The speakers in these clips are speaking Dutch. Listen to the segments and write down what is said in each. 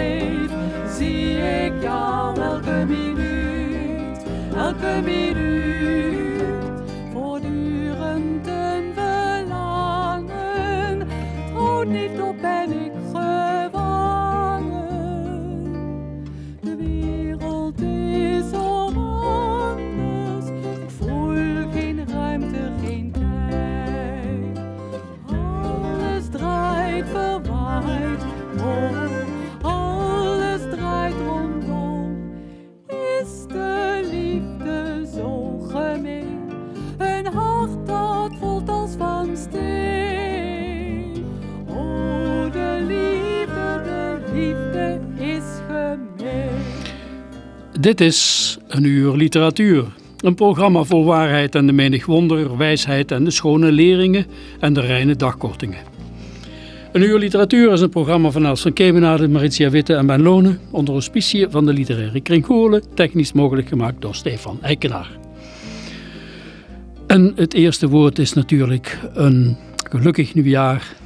Elke minuut dat ik leef, zie ik jou. Elke minuut, elke minuut. Dit is een uur literatuur. Een programma vol waarheid en de menig wonder, wijsheid en de schone leringen en de reine dagkortingen. Een uur literatuur is een programma van Els van Kemenade, Maritia Witte en Ben Lonen onder auspicie van de literaire kring technisch mogelijk gemaakt door Stefan Eikenaar. En het eerste woord is natuurlijk een gelukkig nieuwjaar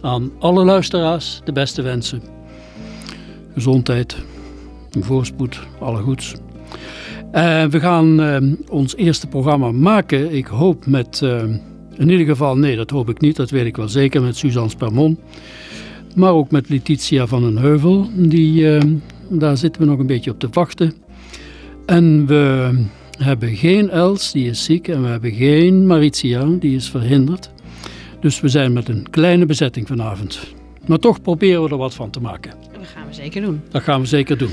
aan alle luisteraars, de beste wensen. Gezondheid, voorspoed, alle goeds. Eh, we gaan eh, ons eerste programma maken, ik hoop met, eh, in ieder geval, nee dat hoop ik niet, dat weet ik wel zeker, met Suzanne Spermon. Maar ook met Letitia van den Heuvel, die, daar zitten we nog een beetje op te wachten. En we hebben geen Els, die is ziek, en we hebben geen Maritia, die is verhinderd. Dus we zijn met een kleine bezetting vanavond. Maar toch proberen we er wat van te maken. Dat gaan we zeker doen. Dat gaan we zeker doen.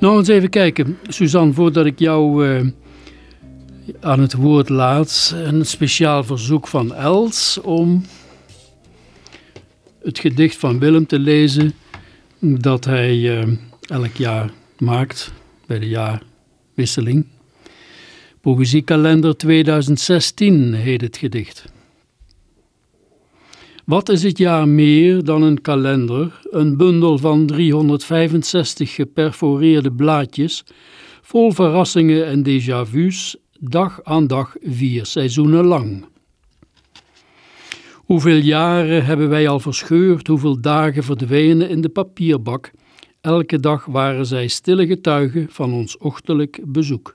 Nou, eens even kijken. Suzanne, voordat ik jou eh, aan het woord laat, een speciaal verzoek van Els om het gedicht van Willem te lezen dat hij eh, elk jaar maakt bij de jaarwisseling. Poëziekalender 2016 heet het gedicht. Wat is het jaar meer dan een kalender, een bundel van 365 geperforeerde blaadjes, vol verrassingen en déjà-vu's, dag aan dag vier seizoenen lang. Hoeveel jaren hebben wij al verscheurd, hoeveel dagen verdwenen in de papierbak, elke dag waren zij stille getuigen van ons ochtelijk bezoek.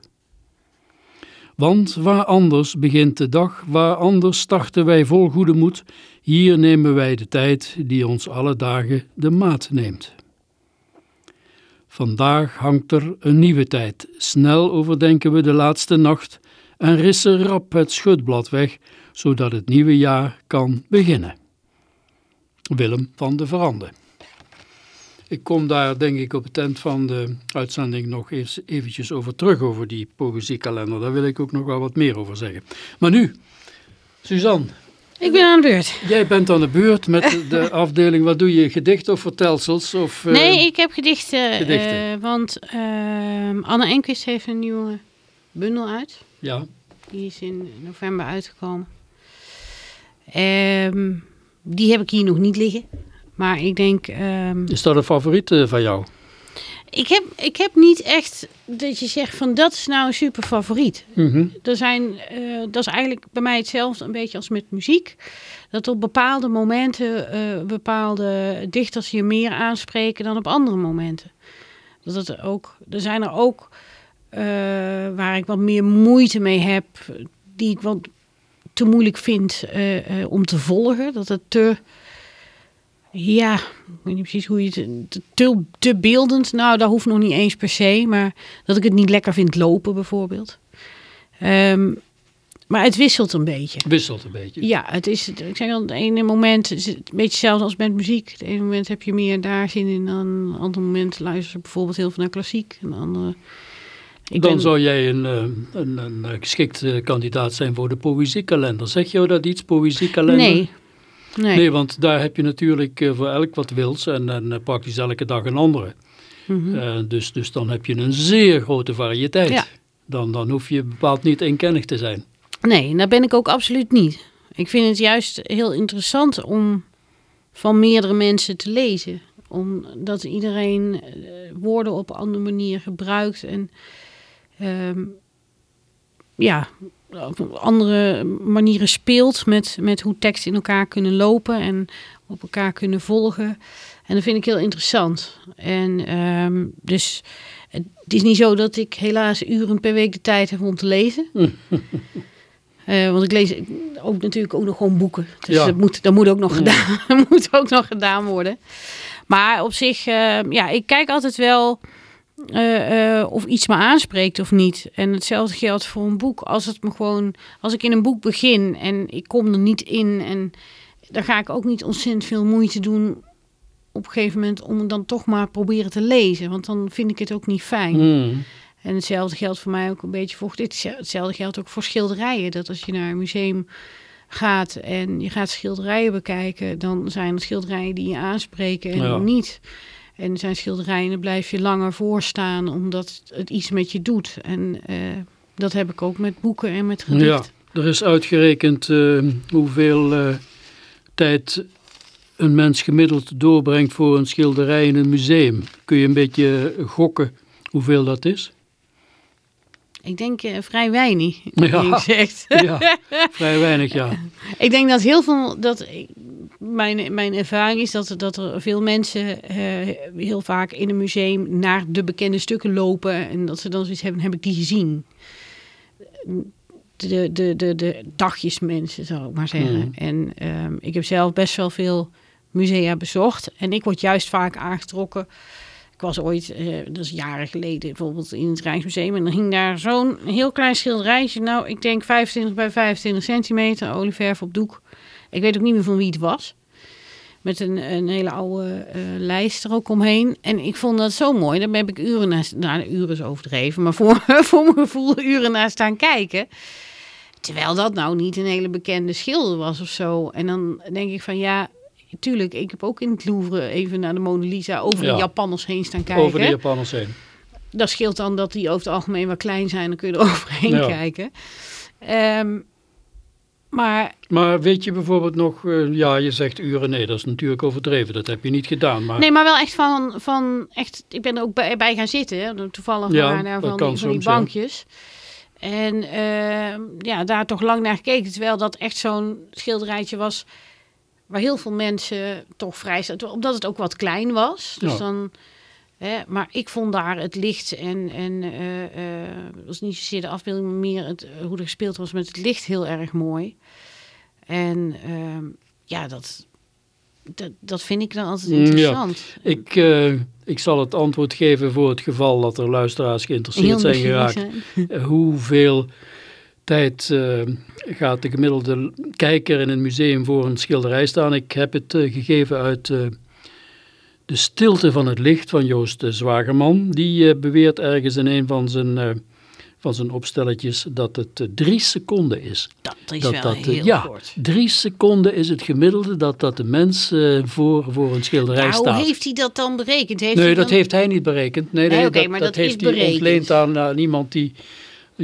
Want waar anders begint de dag, waar anders starten wij vol goede moed, hier nemen wij de tijd die ons alle dagen de maat neemt. Vandaag hangt er een nieuwe tijd, snel overdenken we de laatste nacht en rissen rap het schutblad weg, zodat het nieuwe jaar kan beginnen. Willem van de Verande. Ik kom daar denk ik op het eind van de uitzending nog eens eventjes over terug, over die poëziekalender. Daar wil ik ook nog wel wat meer over zeggen. Maar nu, Suzanne, Ik ben aan de beurt. jij bent aan de beurt met de afdeling, wat doe je, gedichten of vertelsels? Of, eh, Nee, ik heb gedichten. gedichten. eh, want ehm, Anne Enquist heeft een nieuwe bundel uit. Ja, Die is in november uitgekomen. Ehm, die heb ik hier nog niet liggen. Maar ik denk... ehm, is dat een favoriet eh, van jou? Ik, heb, ik heb niet echt dat je zegt van dat is nou een super favoriet. Mhm. Er zijn, eh, dat is eigenlijk bij mij hetzelfde een beetje als met muziek. Dat op bepaalde momenten eh, bepaalde dichters je meer aanspreken dan op andere momenten. Dat het er ook, er zijn er ook eh, waar ik wat meer moeite mee heb, die ik wat te moeilijk vind om te volgen. Dat het te, ja, ik weet niet precies hoe je het, te, te beeldend, nou dat hoeft nog niet eens per se, maar dat ik het niet lekker vind lopen bijvoorbeeld. Ehm, maar het wisselt een beetje. Wisselt een beetje. Ja, het is, ik zeg al, het ene moment is het een beetje hetzelfde als met muziek. Het ene moment heb je meer daar zin in, dan een ander moment luister je bijvoorbeeld heel veel naar klassiek. En een andere, ik Dan ben- zou jij een, eh, een, een eh, geschikt eh, kandidaat zijn voor de poëziekalender. Zeg jou dat iets, poëziekalender? Nee, Nee. Nee, want daar heb je natuurlijk eh, voor elk wat wils en, en eh, praktisch elke dag een andere. Mhm. Eh, dus, dus dan heb je een zeer grote variëteit. Ja. Dan, dan hoef je bepaald niet eenkennig te zijn. Nee, daar ben ik ook absoluut niet. Ik vind het juist heel interessant om van meerdere mensen te lezen. Omdat iedereen woorden op een andere manier gebruikt. En ehm, ja, op andere manieren speelt met, met hoe teksten in elkaar kunnen lopen en op elkaar kunnen volgen. En dat vind ik heel interessant. En ehm, dus het is niet zo dat ik helaas uren per week de tijd heb om te lezen. Eh, want ik lees ook natuurlijk ook nog gewoon boeken. Dus Ja. dat, moet, dat moet, ook nog Ja. gedaan, moet ook nog gedaan worden. Maar op zich, eh, ja, ik kijk altijd wel eh, eh, of iets me aanspreekt of niet. En hetzelfde geldt voor een boek. Als het me gewoon, als ik in een boek begin en ik kom er niet in en dan ga ik ook niet ontzettend veel moeite doen op een gegeven moment om het dan toch maar proberen te lezen. Want dan vind ik het ook niet fijn. Mm. En hetzelfde geldt voor mij ook een beetje voor dit. Hetzelfde geldt ook voor schilderijen. Dat als je naar een museum gaat en je gaat schilderijen bekijken, dan zijn er schilderijen die je aanspreken en Ja. niet. En zijn schilderijen, blijf je langer voor staan omdat het iets met je doet. En eh, dat heb ik ook met boeken en met Ja, gedichten. er is uitgerekend eh, hoeveel eh, tijd een mens gemiddeld doorbrengt voor een schilderij in een museum. Kun je een beetje gokken hoeveel dat is? Ik denk vrij weinig, Ja. gezegd. Ja, vrij weinig, ja. Ik denk dat heel veel, dat mijn, mijn ervaring is dat, dat er veel mensen eh, heel vaak in een museum naar de bekende stukken lopen en dat ze dan zoiets hebben, heb ik die gezien. De, de, de, de dagjesmensen, zou ik maar zeggen. Mhm. En ehm, ik heb zelf best wel veel musea bezocht en ik word juist vaak aangetrokken. Ik was ooit, eh, dat is jaren geleden, bijvoorbeeld in het Rijksmuseum. En dan hing daar zo'n heel klein schilderijtje. Nou, ik denk 25 bij 25 centimeter, olieverf op doek. Ik weet ook niet meer van wie het was. Met een, een hele oude eh, lijst er ook omheen. En ik vond dat zo mooi. Daar heb ik uren naar, nou, uren is overdreven, maar voor, voor mijn gevoel uren naar staan kijken. Terwijl dat nou niet een hele bekende schilder was of zo. En dan denk ik van ja, tuurlijk, ik heb ook in het Louvre even naar de Mona Lisa over Ja. de Japanners heen staan kijken. Over de Japanners heen. Dat scheelt dan dat die over het algemeen wat klein zijn. Dan kun je er overheen Ja. kijken. Ehm, maar Maar weet je bijvoorbeeld nog, eh, ja, je zegt uren, nee, dat is natuurlijk overdreven. Dat heb je niet gedaan. Maar nee, maar wel echt van, van echt. Ik ben er ook bij, bij gaan zitten. Hè, toevallig Ja, naar van, die, van die soms, ja. bankjes. En ehm, ja, daar toch lang naar gekeken. Terwijl dat echt zo'n schilderijtje was. Waar heel veel mensen toch vrij staan. Omdat het ook wat klein was. Dus Ja. dan. Hè, maar ik vond daar het licht en, en eh, eh, het was niet zozeer de afbeelding, maar meer het, hoe er gespeeld was met het licht heel erg mooi. En ehm, ja, dat, dat, dat vind ik dan altijd Mm, ja. interessant. ik, eh, ik zal het antwoord geven voor het geval dat er luisteraars geïnteresseerd zijn geraakt. zijn. Eh, hoeveel tijd eh, gaat de gemiddelde kijker in een museum voor een schilderij staan? Ik heb het gegeven uit De stilte van het licht van Joost de Zwagerman. Die beweert ergens in een van zijn, van zijn opstelletjes dat het eh, drie seconden is. Dat is dat, wel dat, eh, heel ja, kort. drie seconden is het gemiddelde dat, dat de mens eh, voor, voor een schilderij hoe staat. heeft hij dat dan berekend? Heeft Nee, hij dat dan... heeft hij niet berekend. Nee, Nee, dat, maar dat, dat is heeft hij ontleend aan, aan iemand die,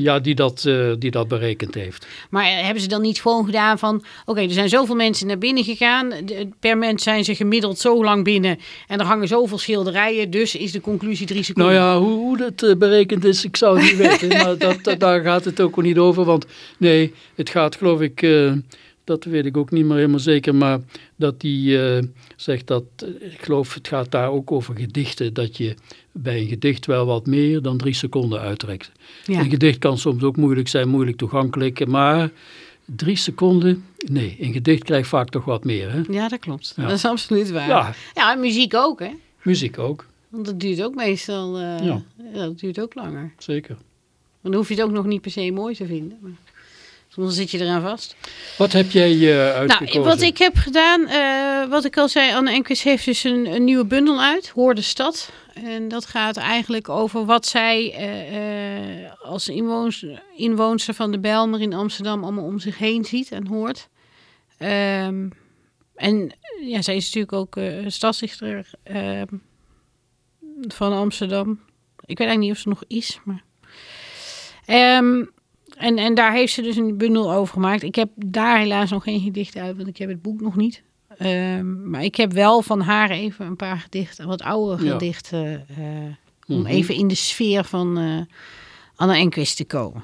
ja, die, dat, eh, die dat berekend heeft. Maar eh, hebben ze dan niet gewoon gedaan van... Oké, er zijn zoveel mensen naar binnen gegaan. Per mens zijn ze gemiddeld zo lang binnen. En er hangen zoveel schilderijen. Dus is de conclusie drie seconden. Nou ja, hoe, hoe dat eh, berekend is, ik zou niet weten. Maar dat, dat- daar gaat het ook niet over. Want nee, het gaat geloof ik, dat weet ik ook niet meer helemaal zeker. Maar dat die zegt dat, ik geloof het gaat daar ook over gedichten. Dat je bij een gedicht wel wat meer dan drie seconden uittrekt. Ja. Een gedicht kan soms ook moeilijk zijn, moeilijk toegankelijk. Maar drie seconden, nee, een gedicht krijgt vaak toch wat meer. Hè? ja, dat klopt. Ja. Dat is absoluut waar. Ja, Ja, en muziek ook, hè? muziek ook, Want dat duurt ook meestal... eh, Ja. dat duurt ook langer. zeker. Dan hoef je het ook nog niet per se mooi te vinden. Maar soms zit je eraan vast. Wat heb jij eh uitgekozen? Nou, wat ik heb gedaan, eh, wat ik al zei, Anne Enquist heeft dus een, een nieuwe bundel uit, Hoor de Stad. En dat gaat eigenlijk over wat zij eh, eh, als inwoons, inwoonster van de Bijlmer in Amsterdam allemaal om zich heen ziet en hoort. Ehm, en ja, zij is natuurlijk ook uh, stadsdichter uh, van Amsterdam. Ik weet eigenlijk niet of ze nog is, maar... Ehm, en, en daar heeft ze dus een bundel over gemaakt. Ik heb daar helaas nog geen gedichten uit, want ik heb het boek nog niet. Um, maar ik heb wel van haar even een paar gedichten, wat oude gedichten, uh, om mhm. even in de sfeer van uh, Anna Enquist te komen.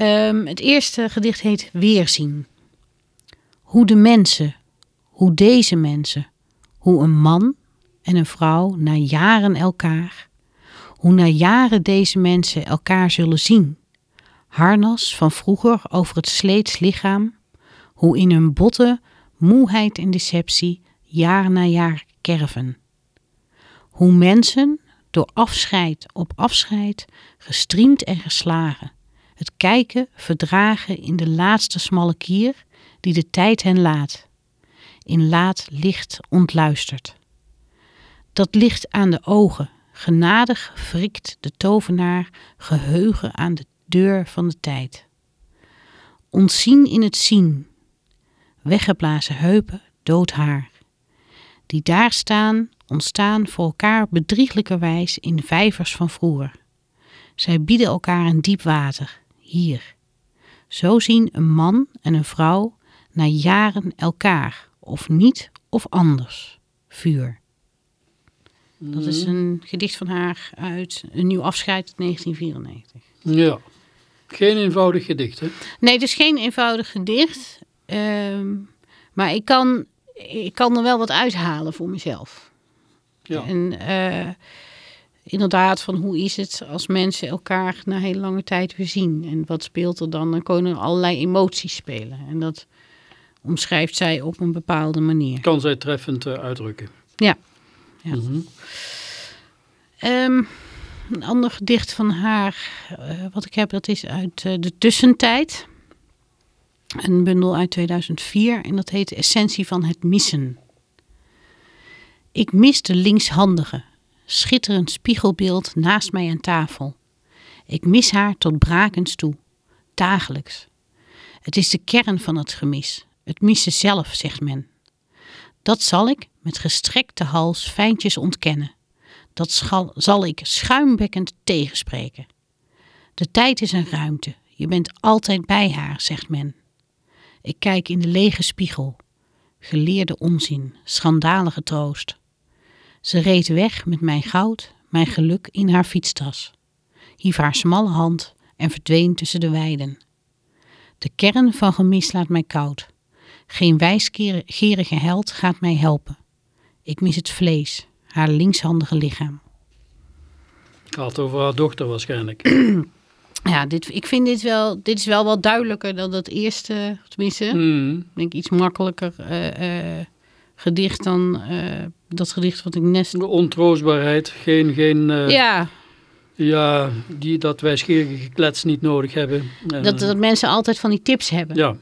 Um, het eerste gedicht heet Weerzien. Hoe de mensen, hoe deze mensen, hoe een man en een vrouw na jaren elkaar, hoe na jaren deze mensen elkaar zullen zien. Harnas van vroeger over het sleets lichaam, hoe in hun botten moeheid en deceptie jaar na jaar kerven. Hoe mensen door afscheid op afscheid gestriemd en geslagen, het kijken verdragen in de laatste smalle kier die de tijd hen laat, in laat licht ontluistert. Dat licht aan de ogen, genadig wrikt de tovenaar geheugen aan de deur van de tijd. Ontzien in het zien, weggeblazen heupen, dood haar. Die daar staan, ontstaan voor elkaar bedrieglijkerwijs in vijvers van vroeger. Zij bieden elkaar een diep water, hier. Zo zien een man en een vrouw na jaren elkaar, of niet of anders, vuur. Dat is mhm. een gedicht van haar uit een nieuw afscheid 1994. Ja, geen eenvoudig gedicht, hè? Nee, het is geen eenvoudig gedicht. Ehm, maar ik kan, ik kan er wel wat uithalen voor mezelf. Ja. En uh, inderdaad, van hoe is het als mensen elkaar na heel lange tijd weer zien? En wat speelt er dan? Dan kunnen er allerlei emoties spelen. En dat omschrijft zij op een bepaalde manier. Kan zij treffend uh, uitdrukken. Ja. ja. Mhm. Ehm, een ander gedicht van haar, uh, wat ik heb, dat is uit de tussentijd. Een bundel uit 2004 en dat heet Essentie van het missen. Ik mis de linkshandige, schitterend spiegelbeeld naast mij aan tafel. Ik mis haar tot brakens toe, dagelijks. Het is de kern van het gemis, het missen zelf, zegt men. Dat zal ik met gestrekte hals fijntjes ontkennen. Dat zal ik schuimbekkend tegenspreken. De tijd is een ruimte, je bent altijd bij haar, zegt men. Ik kijk in de lege spiegel. Geleerde onzin, schandalige troost. Ze reed weg met mijn goud, mijn geluk in haar fietstas. Hief haar smalle hand en verdween tussen de weiden. De kern van gemis laat mij koud. Geen wijsgerige held gaat mij helpen. Ik mis het vlees, haar linkshandige lichaam. Gaat over haar dochter waarschijnlijk. ja, dit, ik vind dit wel, dit is wel wat duidelijker dan dat eerste, tenminste, mm. denk iets makkelijker uh, gedicht dan uh, dat gedicht wat ik net... De ontroostbaarheid, geen, geen ja. ja, die, dat wij schierige geklets niet nodig hebben. Dat, dat mensen altijd van die tips hebben. Ja.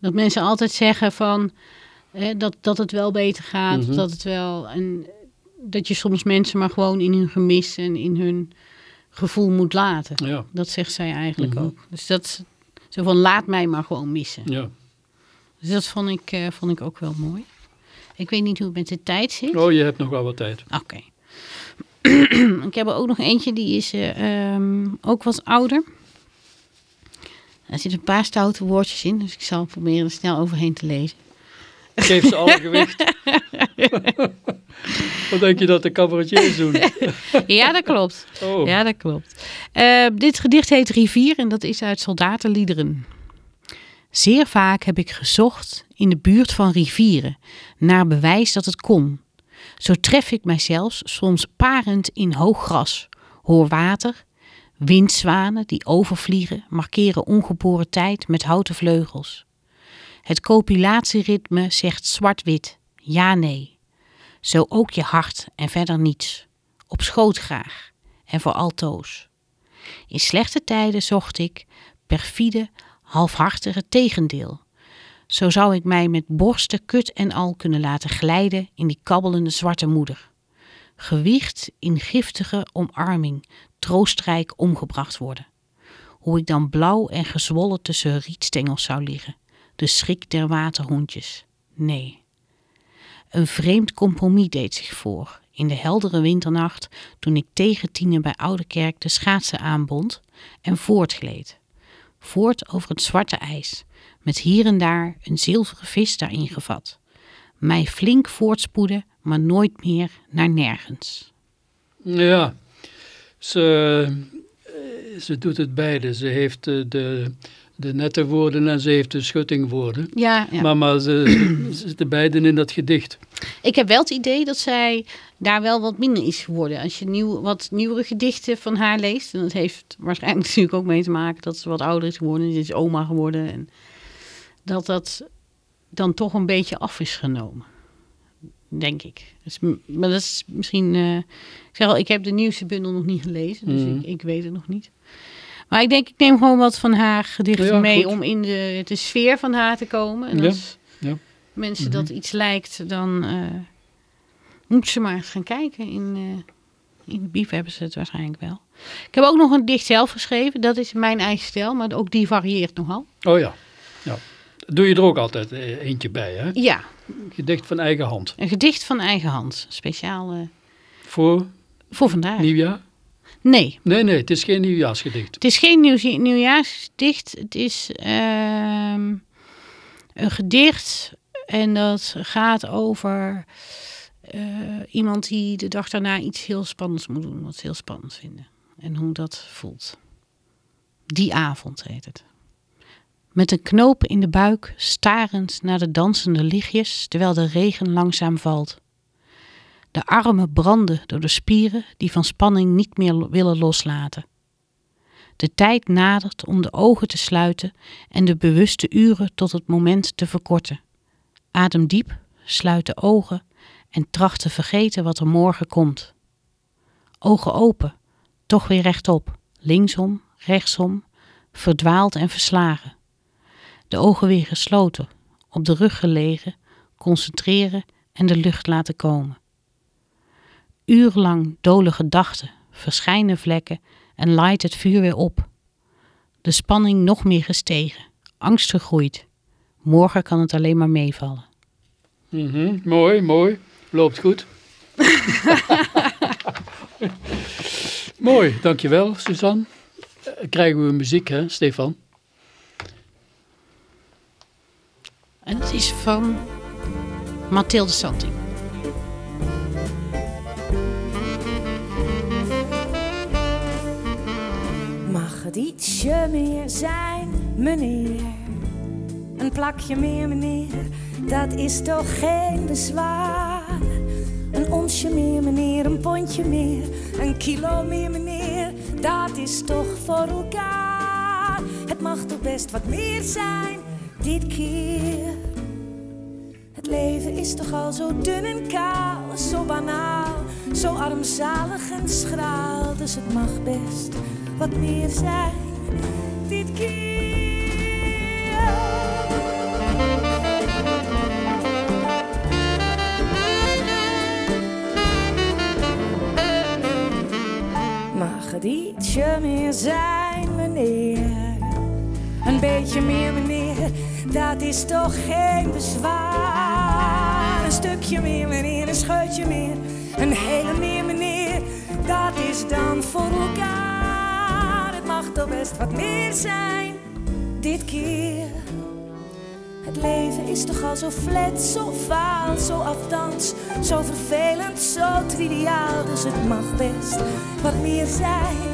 Dat mensen altijd zeggen van, dat, dat het wel beter gaat, mm dat het wel... En dat je soms mensen maar gewoon in hun gemis en in hun gevoel moet laten. Ja. Dat zegt zij eigenlijk mhm. ook. Dus dat zo van laat mij maar gewoon missen. Ja. Dus dat vond ik, uh, vond ik ook wel mooi. Ik weet niet hoe het met de tijd zit. Oh, je hebt nog wel wat tijd. Oké. ik heb er ook nog eentje, die is uh, um, ook wat ouder. Er zitten een paar stoute woordjes in, dus ik zal proberen er snel overheen te lezen. Geef ze alle gewicht. Wat denk je dat de cabaretiers doen? ja, dat klopt. Oh. Ja, dat klopt. Uh, dit gedicht heet Rivier en dat is uit Soldatenliederen. Zeer vaak heb ik gezocht in de buurt van rivieren naar bewijs dat het kon. Zo tref ik mijzelf soms parend in hoog gras, hoor water, windzwanen die overvliegen, markeren ongeboren tijd met houten vleugels. Het copulatieritme zegt zwart-wit, ja-nee. Zo ook je hart en verder niets. Op schoot graag en voor altoos. In slechte tijden zocht ik, perfide, halfhartige tegendeel. Zo zou ik mij met borsten, kut en al kunnen laten glijden in die kabbelende zwarte moeder. Gewicht in giftige omarming, troostrijk omgebracht worden. Hoe ik dan blauw en gezwollen tussen rietstengels zou liggen, de schrik der waterhoentjes. Nee. Een vreemd compromis deed zich voor in de heldere winternacht toen ik tegen tienen bij Oudekerk de schaatsen aanbond en voortgleed. Voort over het zwarte ijs, met hier en daar een zilveren vis daarin gevat. Mij flink voortspoeden, maar nooit meer naar nergens. Ja, ze, eh, ze doet het beide. Ze heeft de, de, nette woorden en ze heeft de schuttingwoorden. Ja, ja. Maar, maar ze, ze zitten beiden in dat gedicht. Ik heb wel het idee dat zij daar wel wat minder is geworden. Als je nieuw, wat nieuwere gedichten van haar leest. En dat heeft waarschijnlijk natuurlijk ook mee te maken dat ze wat ouder is geworden. Ze is oma geworden. En dat dat dan toch een beetje af is genomen. Denk ik. Dus, maar dat is misschien... eh, ik zeg al, ik heb de nieuwste bundel nog niet gelezen. Dus Mhm. ik, ik weet het nog niet. Maar ik denk, ik neem gewoon wat van haar gedichten Ja, mee... goed. om in de, de sfeer van haar te komen. En als ja. mensen Mhm. dat iets lijkt, dan... eh moeten ze maar eens gaan kijken. In, eh, in de bief hebben ze het waarschijnlijk wel. Ik heb ook nog een dicht zelf geschreven. Dat is mijn eigen stijl, maar ook die varieert nogal. Oh ja. ja. Doe je er ook altijd eh, eentje bij, hè? Ja, Gedicht van eigen hand. een gedicht van eigen hand. Speciaal Voor voor vandaag. nieuwjaar? Nee, Nee, nee, het is geen nieuwjaarsgedicht. het is geen nieuw, nieuwjaarsgedicht. Het is ehm, een gedicht en dat gaat over eh, iemand die de dag daarna iets heel spannends moet doen. Wat ze heel spannend vinden. En hoe dat voelt. Die avond heet het. Met een knoop in de buik, starend naar de dansende lichtjes terwijl de regen langzaam valt. De armen branden door de spieren die van spanning niet meer willen loslaten. De tijd nadert om de ogen te sluiten en de bewuste uren tot het moment te verkorten. Adem diep, sluit de ogen en tracht te vergeten wat er morgen komt. Ogen open, toch weer rechtop, linksom, rechtsom, verdwaald en verslagen. De ogen weer gesloten, op de rug gelegen, concentreren en de lucht laten komen. Urenlang dole gedachten, verschijnen vlekken en laait het vuur weer op. De spanning nog meer gestegen, angst gegroeid. Morgen kan het alleen maar meevallen. Mhm, Mooi, mooi. Loopt goed. mooi, dankjewel Suzanne. Eh, Krijgen we muziek hè, Stefan? En het is van Mathilde Santing. Ietsje meer zijn, meneer? Een plakje meer, meneer, dat is toch geen bezwaar? Een onsje meer, meneer, een pondje meer, een kilo meer, meneer, dat is toch voor elkaar? Het mag toch best wat meer zijn, dit keer. Het leven is toch al zo dun en kaal, zo banaal, zo armzalig en schraal. Dus het mag best wat meer zijn dit keer. Mag het ietsje meer zijn, meneer? Een beetje meer, meneer, dat is toch geen bezwaar. Een stukje meer, meneer, een scheutje meer. Een hele meer, meneer, dat is dan voor elkaar. Het mag toch best wat meer zijn, dit keer. Het leven is toch al zo flat, zo faal, zo afdans, zo vervelend, zo triviaal. Dus het mag best wat meer zijn,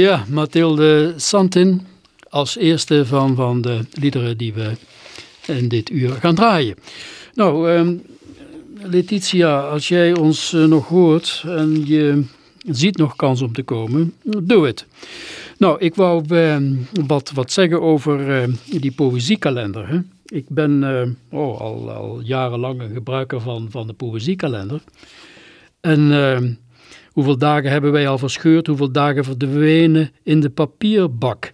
Ja, Mathilde Santin als eerste van, van de liederen die we in dit uur gaan draaien. Nou, ehm, Letitia, als jij ons eh, nog hoort en je ziet nog kans om te komen, doe het. Nou, ik wou ehm, wat, wat zeggen over eh, die poëziekalender. Hè. Ik ben eh, oh, al, al jarenlang een gebruiker van, van de poëziekalender. En ehm, hoeveel dagen hebben wij al verscheurd, hoeveel dagen verdwenen in de papierbak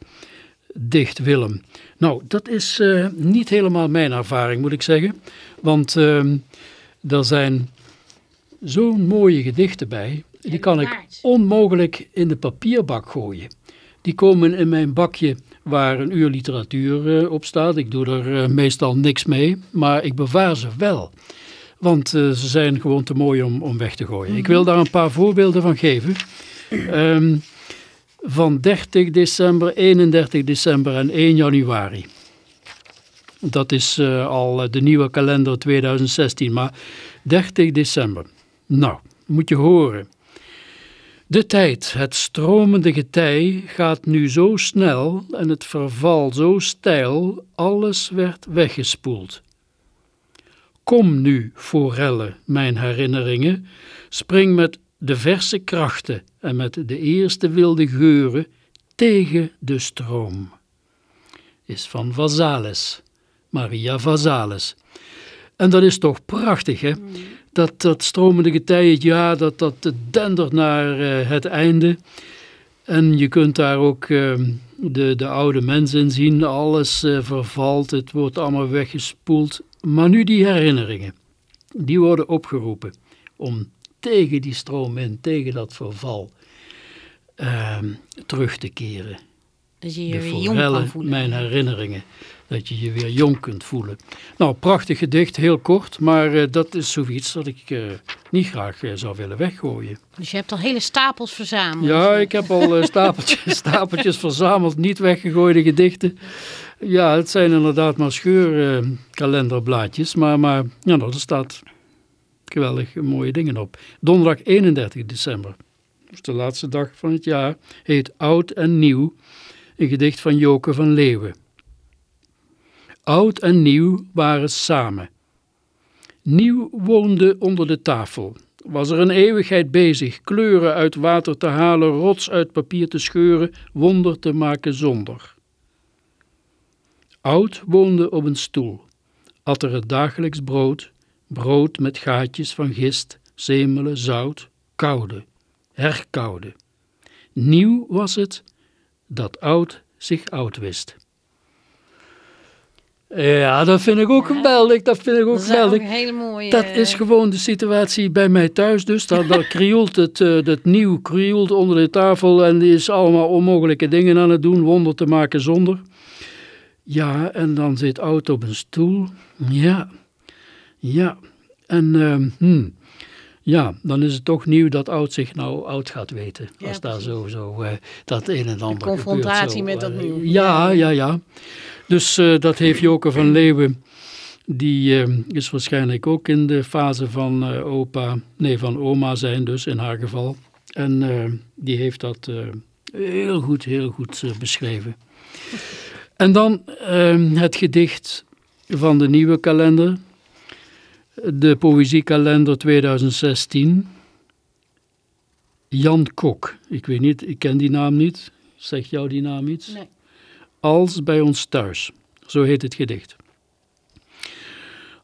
dicht Willem. Nou, dat is eh, niet helemaal mijn ervaring, moet ik zeggen. Want ehm, er zijn zo'n mooie gedichten bij. Die kan ik onmogelijk in de papierbak gooien. Die komen in mijn bakje waar een uur literatuur uh, op staat. Ik doe er uh, meestal niks mee, maar ik bewaar ze wel. Want uh, ze zijn gewoon te mooi om, om weg te gooien. Ik wil daar een paar voorbeelden van geven. Um, van 30 december, 31 december en 1 januari. Dat is uh, al de nieuwe kalender 2016, maar 30 december. Nou, moet je horen. De tijd, het stromende getij, gaat nu zo snel en het verval zo steil, alles werd weggespoeld. Kom nu, forelle, mijn herinneringen, spring met de verse krachten en met de eerste wilde geuren tegen de stroom. Is van Vasales, Maria Vasales. En dat is toch prachtig, hè? Dat, dat stromende getij, jaar, dat, dat dendert naar uh, het einde. En je kunt daar ook uh, de, de oude mensen in zien. Alles uh, vervalt, het wordt allemaal weggespoeld. Maar nu die herinneringen, die worden opgeroepen om tegen die stroom in, tegen dat verval, uh, terug te keren. Dat je je de weer jong kan voelen. mijn herinneringen. Dat je je weer jong kunt voelen. Nou, prachtig gedicht, heel kort, maar uh, dat is zoiets dat ik uh, niet graag uh, zou willen weggooien. Dus je hebt al hele stapels verzameld? Ja, ik heb al stapeltjes, stapeltjes verzameld, niet weggegooide gedichten. Ja, het zijn inderdaad maar scheurkalenderblaadjes, maar, maar ja, nou, er staat geweldig mooie dingen op. Donderdag 31 december, dus de laatste dag van het jaar, heet Oud en Nieuw, een gedicht van Joke van Leeuwen. Oud en nieuw waren samen. Nieuw woonde onder de tafel. Was er een eeuwigheid bezig, kleuren uit water te halen, rots uit papier te scheuren, wonder te maken zonder. Oud woonde op een stoel, at er het dagelijks brood, brood met gaatjes van gist, zemelen, zout, koude, herkoude. Nieuw was het dat oud zich oud wist. Ja, dat vind ik ook geweldig. Dat vind ik ook dat geweldig. Ook hele mooie... Dat is gewoon de situatie bij mij thuis. Dus daar, daar krioelt het, het nieuw krioelt onder de tafel en die is allemaal onmogelijke dingen aan het doen, wonder te maken zonder. Ja, en dan zit oud op een stoel. Ja, ja. En uh, hmm. ja, dan is het toch nieuw dat oud zich nou oud gaat weten. Ja, als daar zo, zo uh, dat een en ander De confrontatie gebeurt, zo, met dat nieuw. Ja, ja, ja. Dus uh, dat heeft Joke van Leeuwen. Die uh, is waarschijnlijk ook in de fase van opa, nee, van oma zijn dus in haar geval. En die heeft dat heel goed, heel goed beschreven. En dan ehm, het gedicht van de nieuwe kalender. De poëziekalender 2016. Jan Kok. Ik weet niet, ik ken die naam niet. Zegt jou die naam iets? Nee als bij ons thuis. Zo heet het gedicht.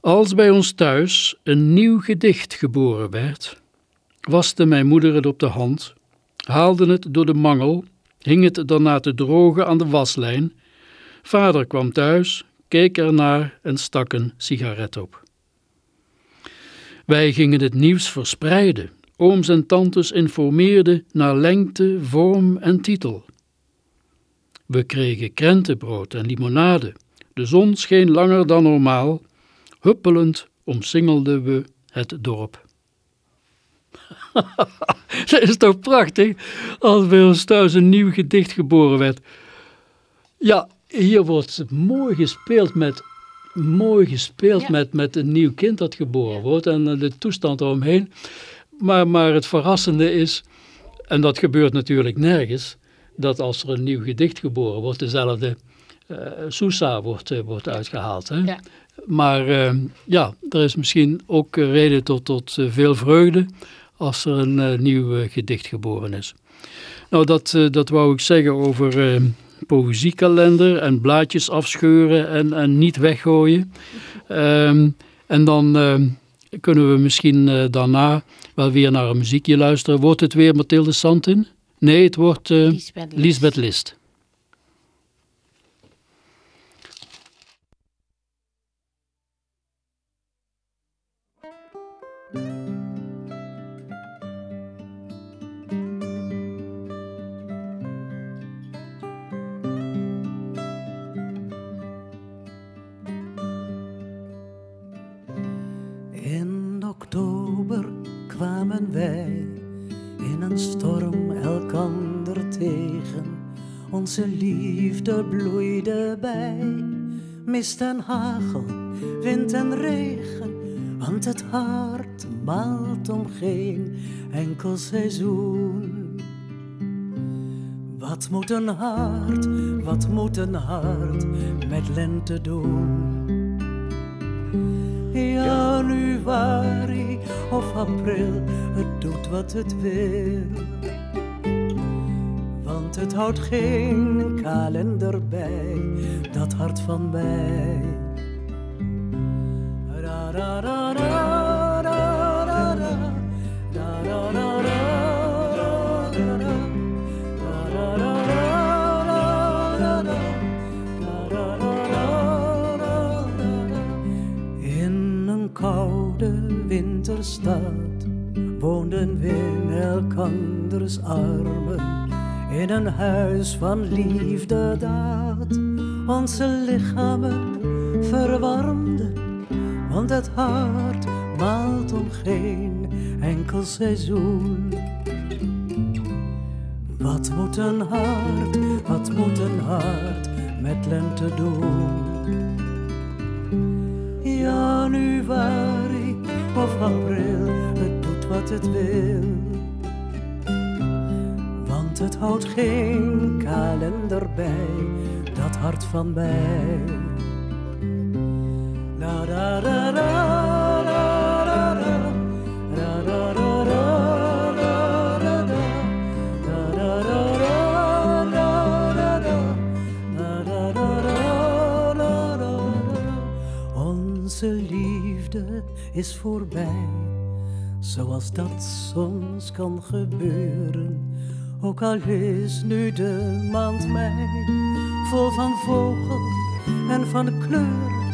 Als bij ons thuis een nieuw gedicht geboren werd, waste mijn moeder het op de hand, haalde het door de mangel, hing het daarna te drogen aan de waslijn. Vader kwam thuis, keek ernaar en stak een sigaret op. Wij gingen het nieuws verspreiden. Ooms en tantes informeerden naar lengte, vorm en titel. We kregen krentenbrood en limonade. De zon scheen langer dan normaal. Huppelend omsingelden we het dorp. Dat is toch prachtig als bij ons thuis een nieuw gedicht geboren werd. Ja, hier wordt mooi gespeeld met, mooi gespeeld Ja. met, met een nieuw kind dat geboren wordt en eh, de toestand eromheen. Maar, maar het verrassende is, en dat gebeurt natuurlijk nergens, dat als er een nieuw gedicht geboren wordt, dezelfde eh Sousa wordt, eh, wordt uitgehaald. Hè? Ja. Maar ja, er is misschien ook reden tot, tot veel vreugde als er een nieuw gedicht geboren is. Nou, dat, dat wou ik zeggen over poëziekalender en blaadjes afscheuren en, en niet weggooien. Ehm, en dan ehm, kunnen we misschien eh, daarna wel weer naar een muziekje luisteren. Wordt het weer Mathilde Santin? Nee, het wordt eh Lisbeth List. Wij in een storm elkander tegen. Onze liefde bloeide bij mist en hagel, wind en regen. Want het hart maalt om geen enkel seizoen. Wat moet een hart, wat moet een hart met lente doen? Januari april, het doet wat het wil. Want het houdt geen kalender bij, dat hart van mij. Ra, ra, ra, winterstad woonden we in elkanders armen. In een huis van liefde dat onze lichamen verwarmde. Want het hart maalt om geen enkel seizoen. Wat moet een hart, wat moet een hart met lente doen? Januari of april, het doet wat het wil. Want het houdt geen kalender bij, dat hart van mij. La is voorbij, zoals dat soms kan gebeuren. Ook al is nu de maand mei vol van vogels en van kleuren.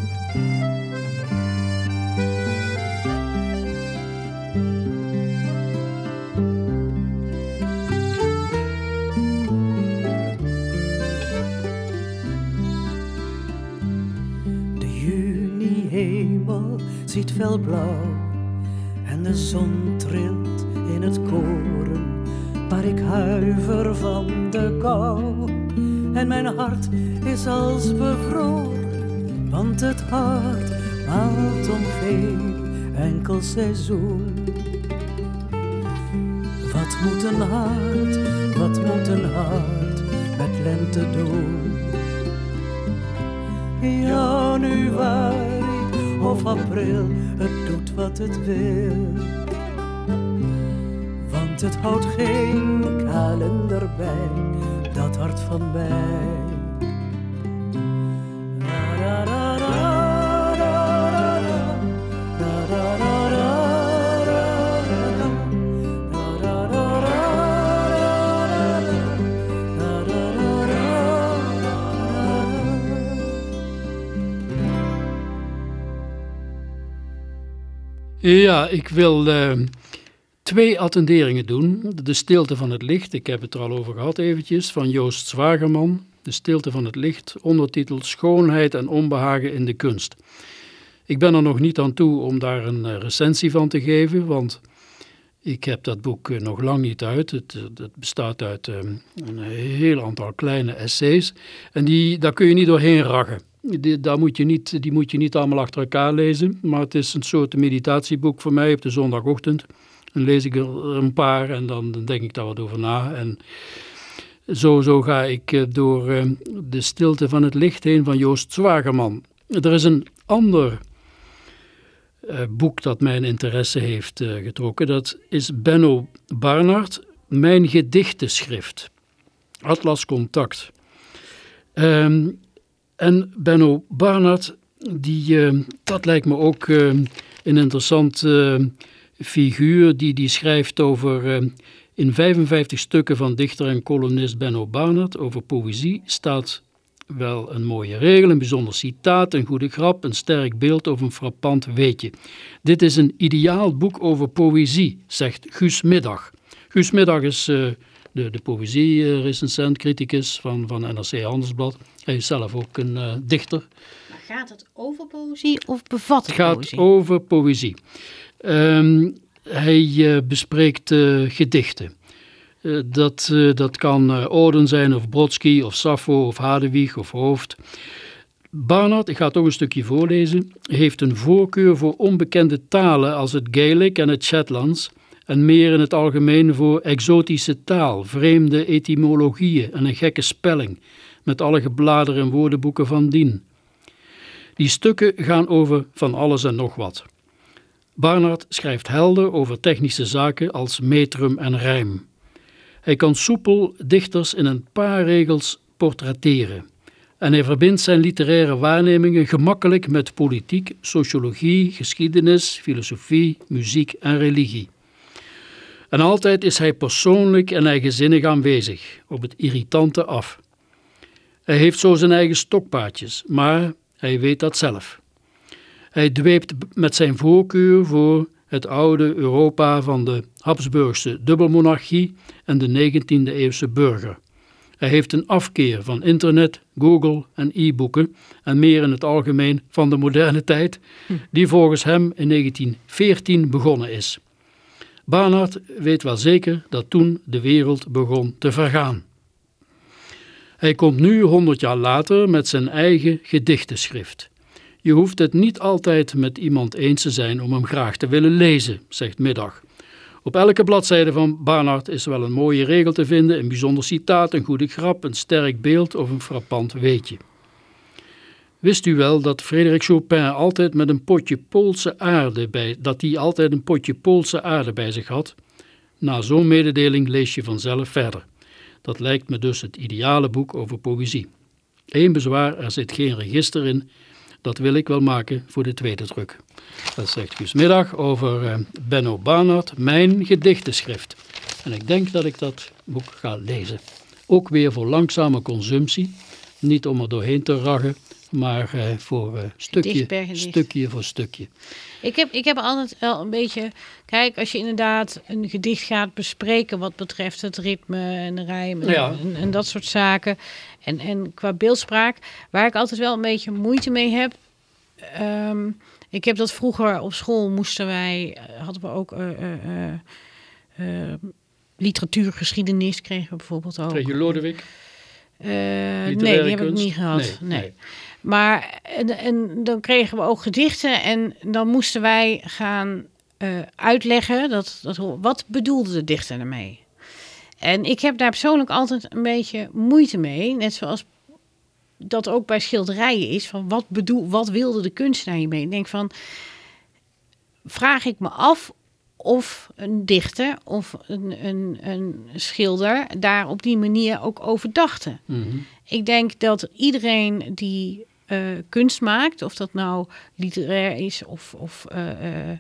Blauw en de zon trilt in het koren, maar ik huiver van de kou. En mijn hart is als bevroren, want het hart maalt om geen enkel seizoen. Wat moet een hart, wat moet een hart met lente doen? Januari of april, het wil. Want het houdt geen kalender bij, dat hart van mij. Ja, ik wil eh, twee attenderingen doen. De stilte van het licht, ik heb het er al over gehad eventjes, van Joost Zwagerman. De stilte van het licht, ondertitel Schoonheid en onbehagen in de kunst. Ik ben er nog niet aan toe om daar een eh, recensie van te geven, want ik heb dat boek eh, nog lang niet uit. Het, eh, bestaat uit eh, een heel aantal kleine essays en die, daar kun je niet doorheen ragen. Die, daar moet je niet, die moet je niet allemaal achter elkaar lezen, maar het is een soort meditatieboek voor mij op de zondagochtend. Dan lees ik er een paar en dan denk ik daar wat over na. En zo, zo ga ik eh, door eh, de stilte van het licht heen van Joost Zwageman. Er is een ander eh, boek dat mijn interesse heeft getrokken. Dat is Benno Barnard, Mijn gedichtenschrift. Atlas Contact. Ehm, en Benno Barnard, die, eh, dat lijkt me ook eh, een interessant eh, figuur, die, die schrijft over, in 55 stukken van dichter en columnist Benno Barnard over poëzie staat wel een mooie regel, een bijzonder citaat, een goede grap, een sterk beeld of een frappant weetje. Dit is een ideaal boek over poëzie, zegt Guus Middag. Guus Middag is de, de poëzie-recensent, criticus van, van NRC Handelsblad. Hij is zelf ook een eh, dichter. Maar gaat het over poëzie of bevat Het het gaat poëzie? over poëzie. Ehm, hij eh, bespreekt eh, gedichten. Dat, dat kan Oden zijn, of Brodsky, of Sappho, of Hadewig, of Hoofd. Barnard, ik ga het ook een stukje voorlezen, heeft een voorkeur voor onbekende talen als het Gaelic en het Shetlands en meer in het algemeen voor exotische taal, vreemde etymologieën en een gekke spelling, met alle geblader en woordenboeken van dien. Die stukken gaan over van alles en nog wat. Barnard schrijft helder over technische zaken als metrum en rijm. Hij kan soepel dichters in een paar regels portretteren. En hij verbindt zijn literaire waarnemingen gemakkelijk met politiek, sociologie, geschiedenis, filosofie, muziek en religie. En altijd is hij persoonlijk en eigenzinnig aanwezig, op het irritante af. Hij heeft zo zijn eigen stokpaardjes, maar hij weet dat zelf. Hij dweept met zijn voorkeur voor het oude Europa van de Habsburgse dubbelmonarchie en de 19e eeuwse burger. Hij heeft een afkeer van internet, Google en e-boeken en meer in het algemeen van de moderne tijd, die volgens hem in 1914 begonnen is. Barnard weet wel zeker dat toen de wereld begon te vergaan. Hij komt nu, honderd jaar later, met zijn eigen gedichtenschrift. Je hoeft het niet altijd met iemand eens te zijn om hem graag te willen lezen, zegt Middag. Op elke bladzijde van Barnard is wel een mooie regel te vinden, een bijzonder citaat, een goede grap, een sterk beeld of een frappant weetje. Wist u wel dat Frederik Chopin altijd met een potje Poolse aarde bij, dat hij altijd een potje Poolse aarde bij zich had? Na zo'n mededeling lees je vanzelf verder. Dat lijkt me dus het ideale boek over poëzie. Eén bezwaar, er zit geen register in. Dat wil ik wel maken voor de tweede druk. Dat zegt Guus Middag over eh, Benno Barnard, mijn gedichtenschrift. En ik denk dat ik dat boek ga lezen. Ook weer voor langzame consumptie. Niet om er doorheen te raggen, maar eh, voor eh, stukje, stukje voor stukje. Ik heb, ik heb altijd wel een beetje. Kijk, als je inderdaad een gedicht gaat bespreken. wat betreft het ritme en de rijm en, Ja. en, en dat soort zaken. En, en qua beeldspraak. waar ik altijd wel een beetje moeite mee heb. ehm, ik heb dat vroeger op school moesten wij. eh, hadden we ook. literatuurgeschiedenis kregen we bijvoorbeeld ook. Kreeg je Lodewijk? Nee, die heb ik niet gehad. Nee, Nee, nee. Maar en, en dan kregen we ook gedichten en dan moesten wij gaan eh, uitleggen dat, dat, wat bedoelde de dichter ermee. En ik heb daar persoonlijk altijd een beetje moeite mee, net zoals dat ook bij schilderijen is van wat bedoel, wat wilde de kunstenaar hiermee? Ik denk van vraag ik me af of een dichter of een, een, een schilder daar op die manier ook over dachten. Mhm. Ik denk dat iedereen die eh, kunst maakt, of dat nou literair is of, of eh, eh,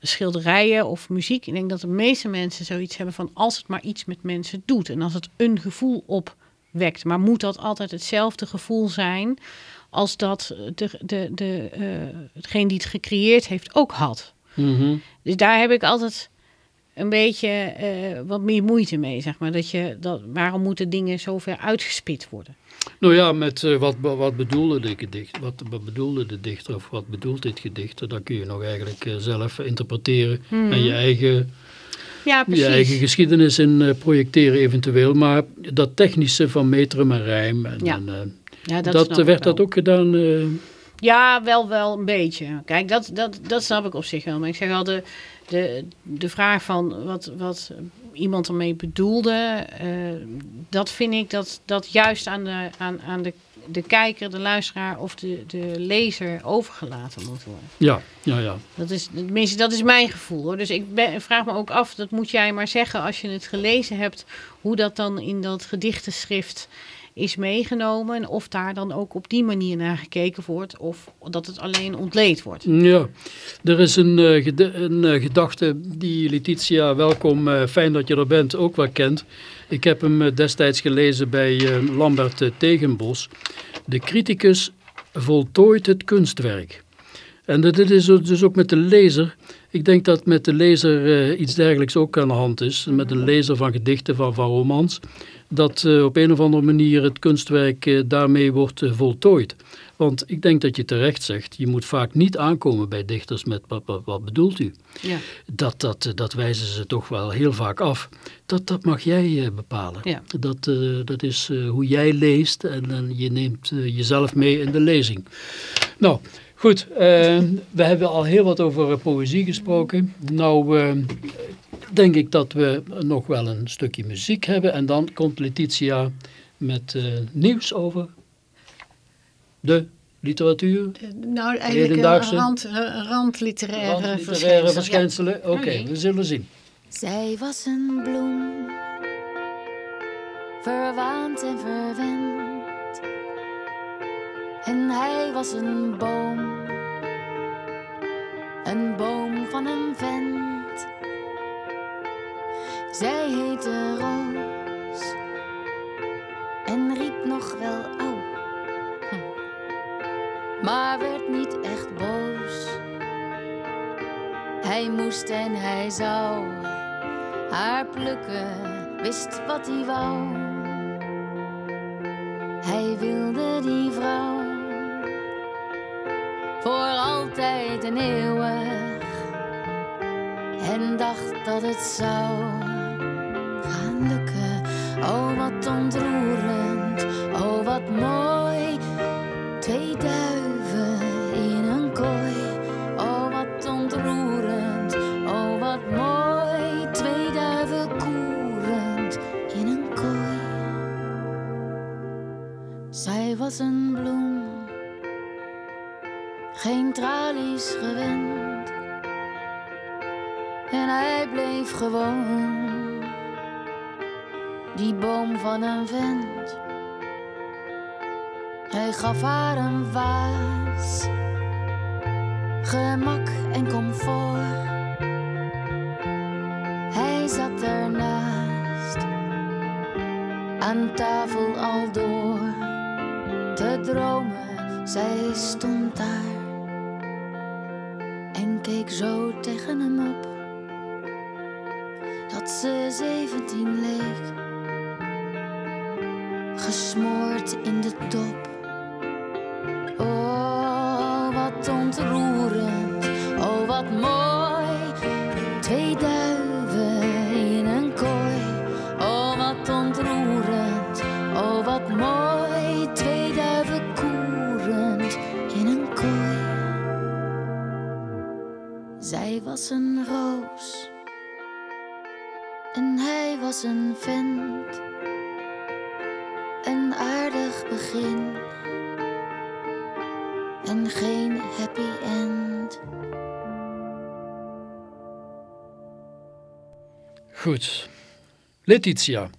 schilderijen of muziek, ik denk dat de meeste mensen zoiets hebben van als het maar iets met mensen doet en als het een gevoel opwekt. Maar moet dat altijd hetzelfde gevoel zijn als dat de, de, de, hetgeen die het gecreëerd heeft ook had? Mhm. Dus daar heb ik altijd een beetje eh, wat meer moeite mee, zeg maar. Dat je, dat, waarom moeten dingen zo ver uitgespit worden? Nou ja, met eh, wat, wat, bedoelde de gedicht, wat, wat bedoelde de dichter of wat bedoelt dit gedicht? Dat kun je nog eigenlijk eh, zelf interpreteren en je eigen, Ja, je eigen geschiedenis in projecteren eventueel. Maar dat technische van metrum en rijm, en, Ja, en, ja, dat, werd wel. dat ook gedaan. Ja, wel, wel een beetje. Kijk, dat, dat, dat snap ik op zich wel. Maar ik zeg al, de, de, de vraag van wat, wat iemand ermee bedoelde, eh, dat vind ik dat, dat juist aan de, aan, aan de, de kijker, de luisteraar of de, de lezer overgelaten moet worden. ja, ja, ja. Dat is, tenminste, dat is mijn gevoel hoor. Dus ik ben, vraag me ook af, dat moet jij maar zeggen als je het gelezen hebt, hoe dat dan in dat gedichtenschrift is meegenomen. En of daar dan ook op die manier naar gekeken wordt, of dat het alleen ontleed wordt. Ja, er is een, eh, een eh, gedachte die Letitia, welkom, eh, fijn dat je er bent, ook wel kent. Ik heb hem destijds gelezen bij Lambert Tegenbos. De criticus voltooit het kunstwerk. En dit is dus ook met de lezer. Ik denk dat met de lezer eh, iets dergelijks ook aan de hand is. Met een lezer van gedichten, van, van romans. Dat eh, op een of andere manier het kunstwerk eh, daarmee wordt voltooid. Want ik denk dat je terecht zegt, je moet vaak niet aankomen bij dichters met wat, wat, wat bedoelt u? Ja. Dat, dat, dat wijzen ze toch wel heel vaak af. Dat, dat mag jij bepalen. Ja. Dat, dat is hoe jij leest en, en je neemt jezelf mee in de lezing. Nou, goed. eh, we hebben al heel wat over eh, poëzie gesproken. Nou, eh, denk ik dat we nog wel een stukje muziek hebben. En dan komt Letitia met eh, nieuws over de literatuur. Nou, eigenlijk Hedendaagse? een rand, randliteraire, literaire verschijnsel. verschijnselen. Oké, Oké. we zullen zien. Zij was een bloem, verwaand en verwend. En hij was een boom, een boom van een vent. Zij heette Roos en riep nog wel au, Hm. maar werd niet echt boos. Hij moest en hij zou haar plukken, wist wat hij wou. Hij wilde die vrouw en eeuwig en dacht dat het zou gaan lukken. Oh, wat ontroerend, oh, wat mooi. Twee duiven in een kooi. Oh, wat ontroerend, oh, wat mooi. Twee duiven koerend in een kooi. Zij was een tralies gewend. En hij bleef gewoon, die boom van een vent. Hij gaf haar een vaas, gemak en comfort. Hij zat ernaast, aan tafel al door, te dromen. Zij stond daar zo tegen hem op, dat ze zeventien leek, gesmoord in de top. Oh, wat ontroerend, oh wat mooi. Was een roos en hij was een vent. Een aardig begin en geen happy end. Goed. Letitia.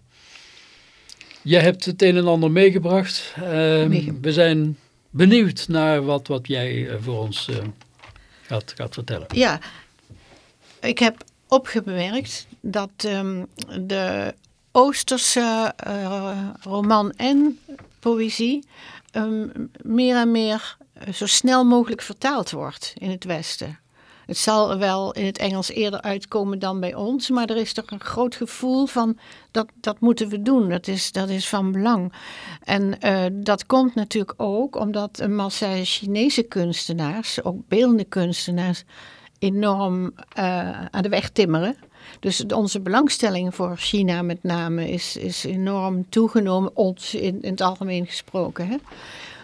Jij hebt het een en ander meegebracht. Eh, Meegebracht. we zijn benieuwd naar wat, wat jij eh, voor ons eh, gaat, gaat vertellen. Ja, ik heb opgemerkt dat ehm, de Oosterse eh, roman en poëzie ehm, meer en meer eh, zo snel mogelijk vertaald wordt in het Westen. Het zal wel in het Engels eerder uitkomen dan bij ons, maar er is toch een groot gevoel van dat, dat moeten we doen. Dat is, dat is van belang. En eh, dat komt natuurlijk ook omdat een massa Chinese kunstenaars, ook beeldende kunstenaars, enorm eh, aan de weg timmeren. Dus onze belangstelling voor China met name is, is enorm toegenomen, ons in, in het algemeen gesproken. Hè?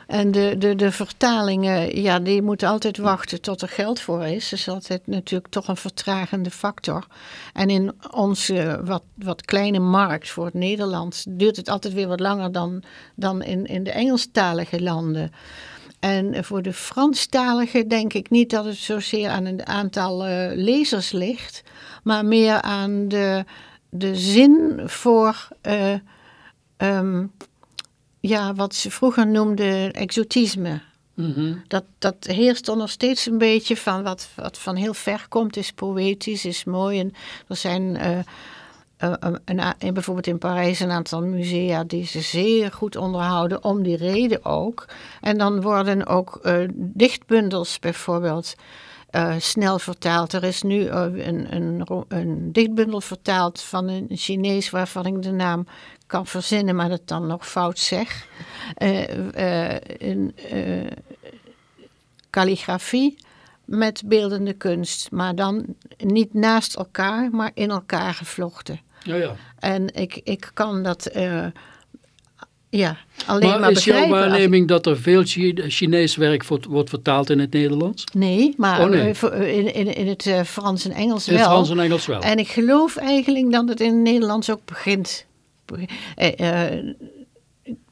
En de, de, de vertalingen, ja, die moeten altijd wachten tot er geld voor is. Dat is altijd natuurlijk toch een vertragende factor. En in onze wat, wat kleine markt voor het Nederlands duurt het altijd weer wat langer dan, dan in, in de Engelstalige landen. En voor de Franstalige denk ik niet dat het zozeer aan een aantal uh, lezers ligt, maar meer aan de, de zin voor uh, um, ja, wat ze vroeger noemden exotisme. Mm -hmm. dat, dat heerst er nog steeds een beetje van wat, wat van heel ver komt, is poëtisch, is mooi. En er zijn uh, een, bijvoorbeeld in Parijs een aantal musea die ze zeer goed onderhouden, om die reden ook. En dan worden ook uh, dichtbundels bijvoorbeeld snel vertaald. Er is nu een, een, een dichtbundel vertaald van een Chinees waarvan ik de naam kan verzinnen, maar dat dan nog fout zeg. Uh, een kalligrafie met beeldende kunst, maar dan niet naast elkaar, maar in elkaar gevlochten. Ja, ja. En ik, ik kan dat ja, alleen maar, maar is jouw waarneming dat er veel Chinees werk wordt vertaald in het Nederlands? Nee, maar Oh, nee. in, in, in het Frans en Engels In het wel. Frans en Engels wel. En ik geloof eigenlijk dat het in het Nederlands ook begint. Eh, eh,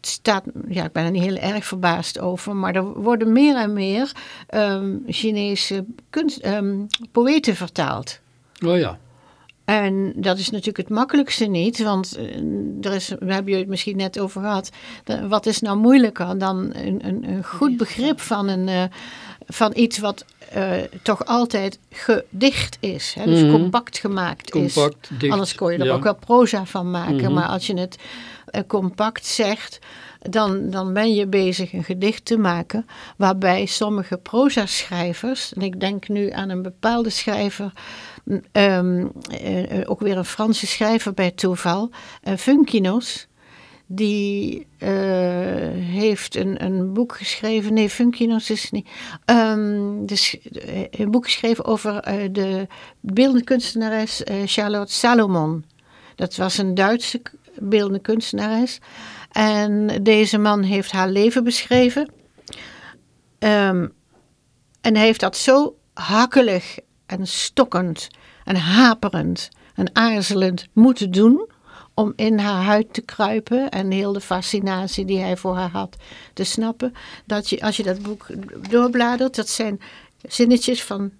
staat, ja, ik ben er niet heel erg verbaasd over, maar er worden meer en meer um, Chinese kunst, um, poëten vertaald. Oh ja. En dat is natuurlijk het makkelijkste niet, want uh, er is, we hebben je het misschien net over gehad. Wat is nou moeilijker dan een, een, een goed begrip van, een, uh, van iets wat uh, toch altijd gedicht is. Hè? Dus Mhm. compact gemaakt Compact, is. dicht, Anders kon je er ja. ook wel proza van maken. Mhm. Maar als je het compact zegt, dan, dan ben je bezig een gedicht te maken. Waarbij sommige proza-schrijvers, en ik denk nu aan een bepaalde schrijver. Um, uh, ook weer een Franse schrijver bij toeval, uh, Funkinos. Die heeft een, een boek geschreven. Nee, Funkinos is niet. Um, dus, een boek geschreven over de beeldende kunstenares Charlotte Salomon. Dat was een Duitse beeldende kunstenares. En deze man heeft haar leven beschreven. Um, en hij heeft dat zo hakkelig en stokkend en haperend en aarzelend moeten doen om in haar huid te kruipen en heel de fascinatie die hij voor haar had te snappen. Dat je, als je dat boek doorbladert, dat zijn zinnetjes van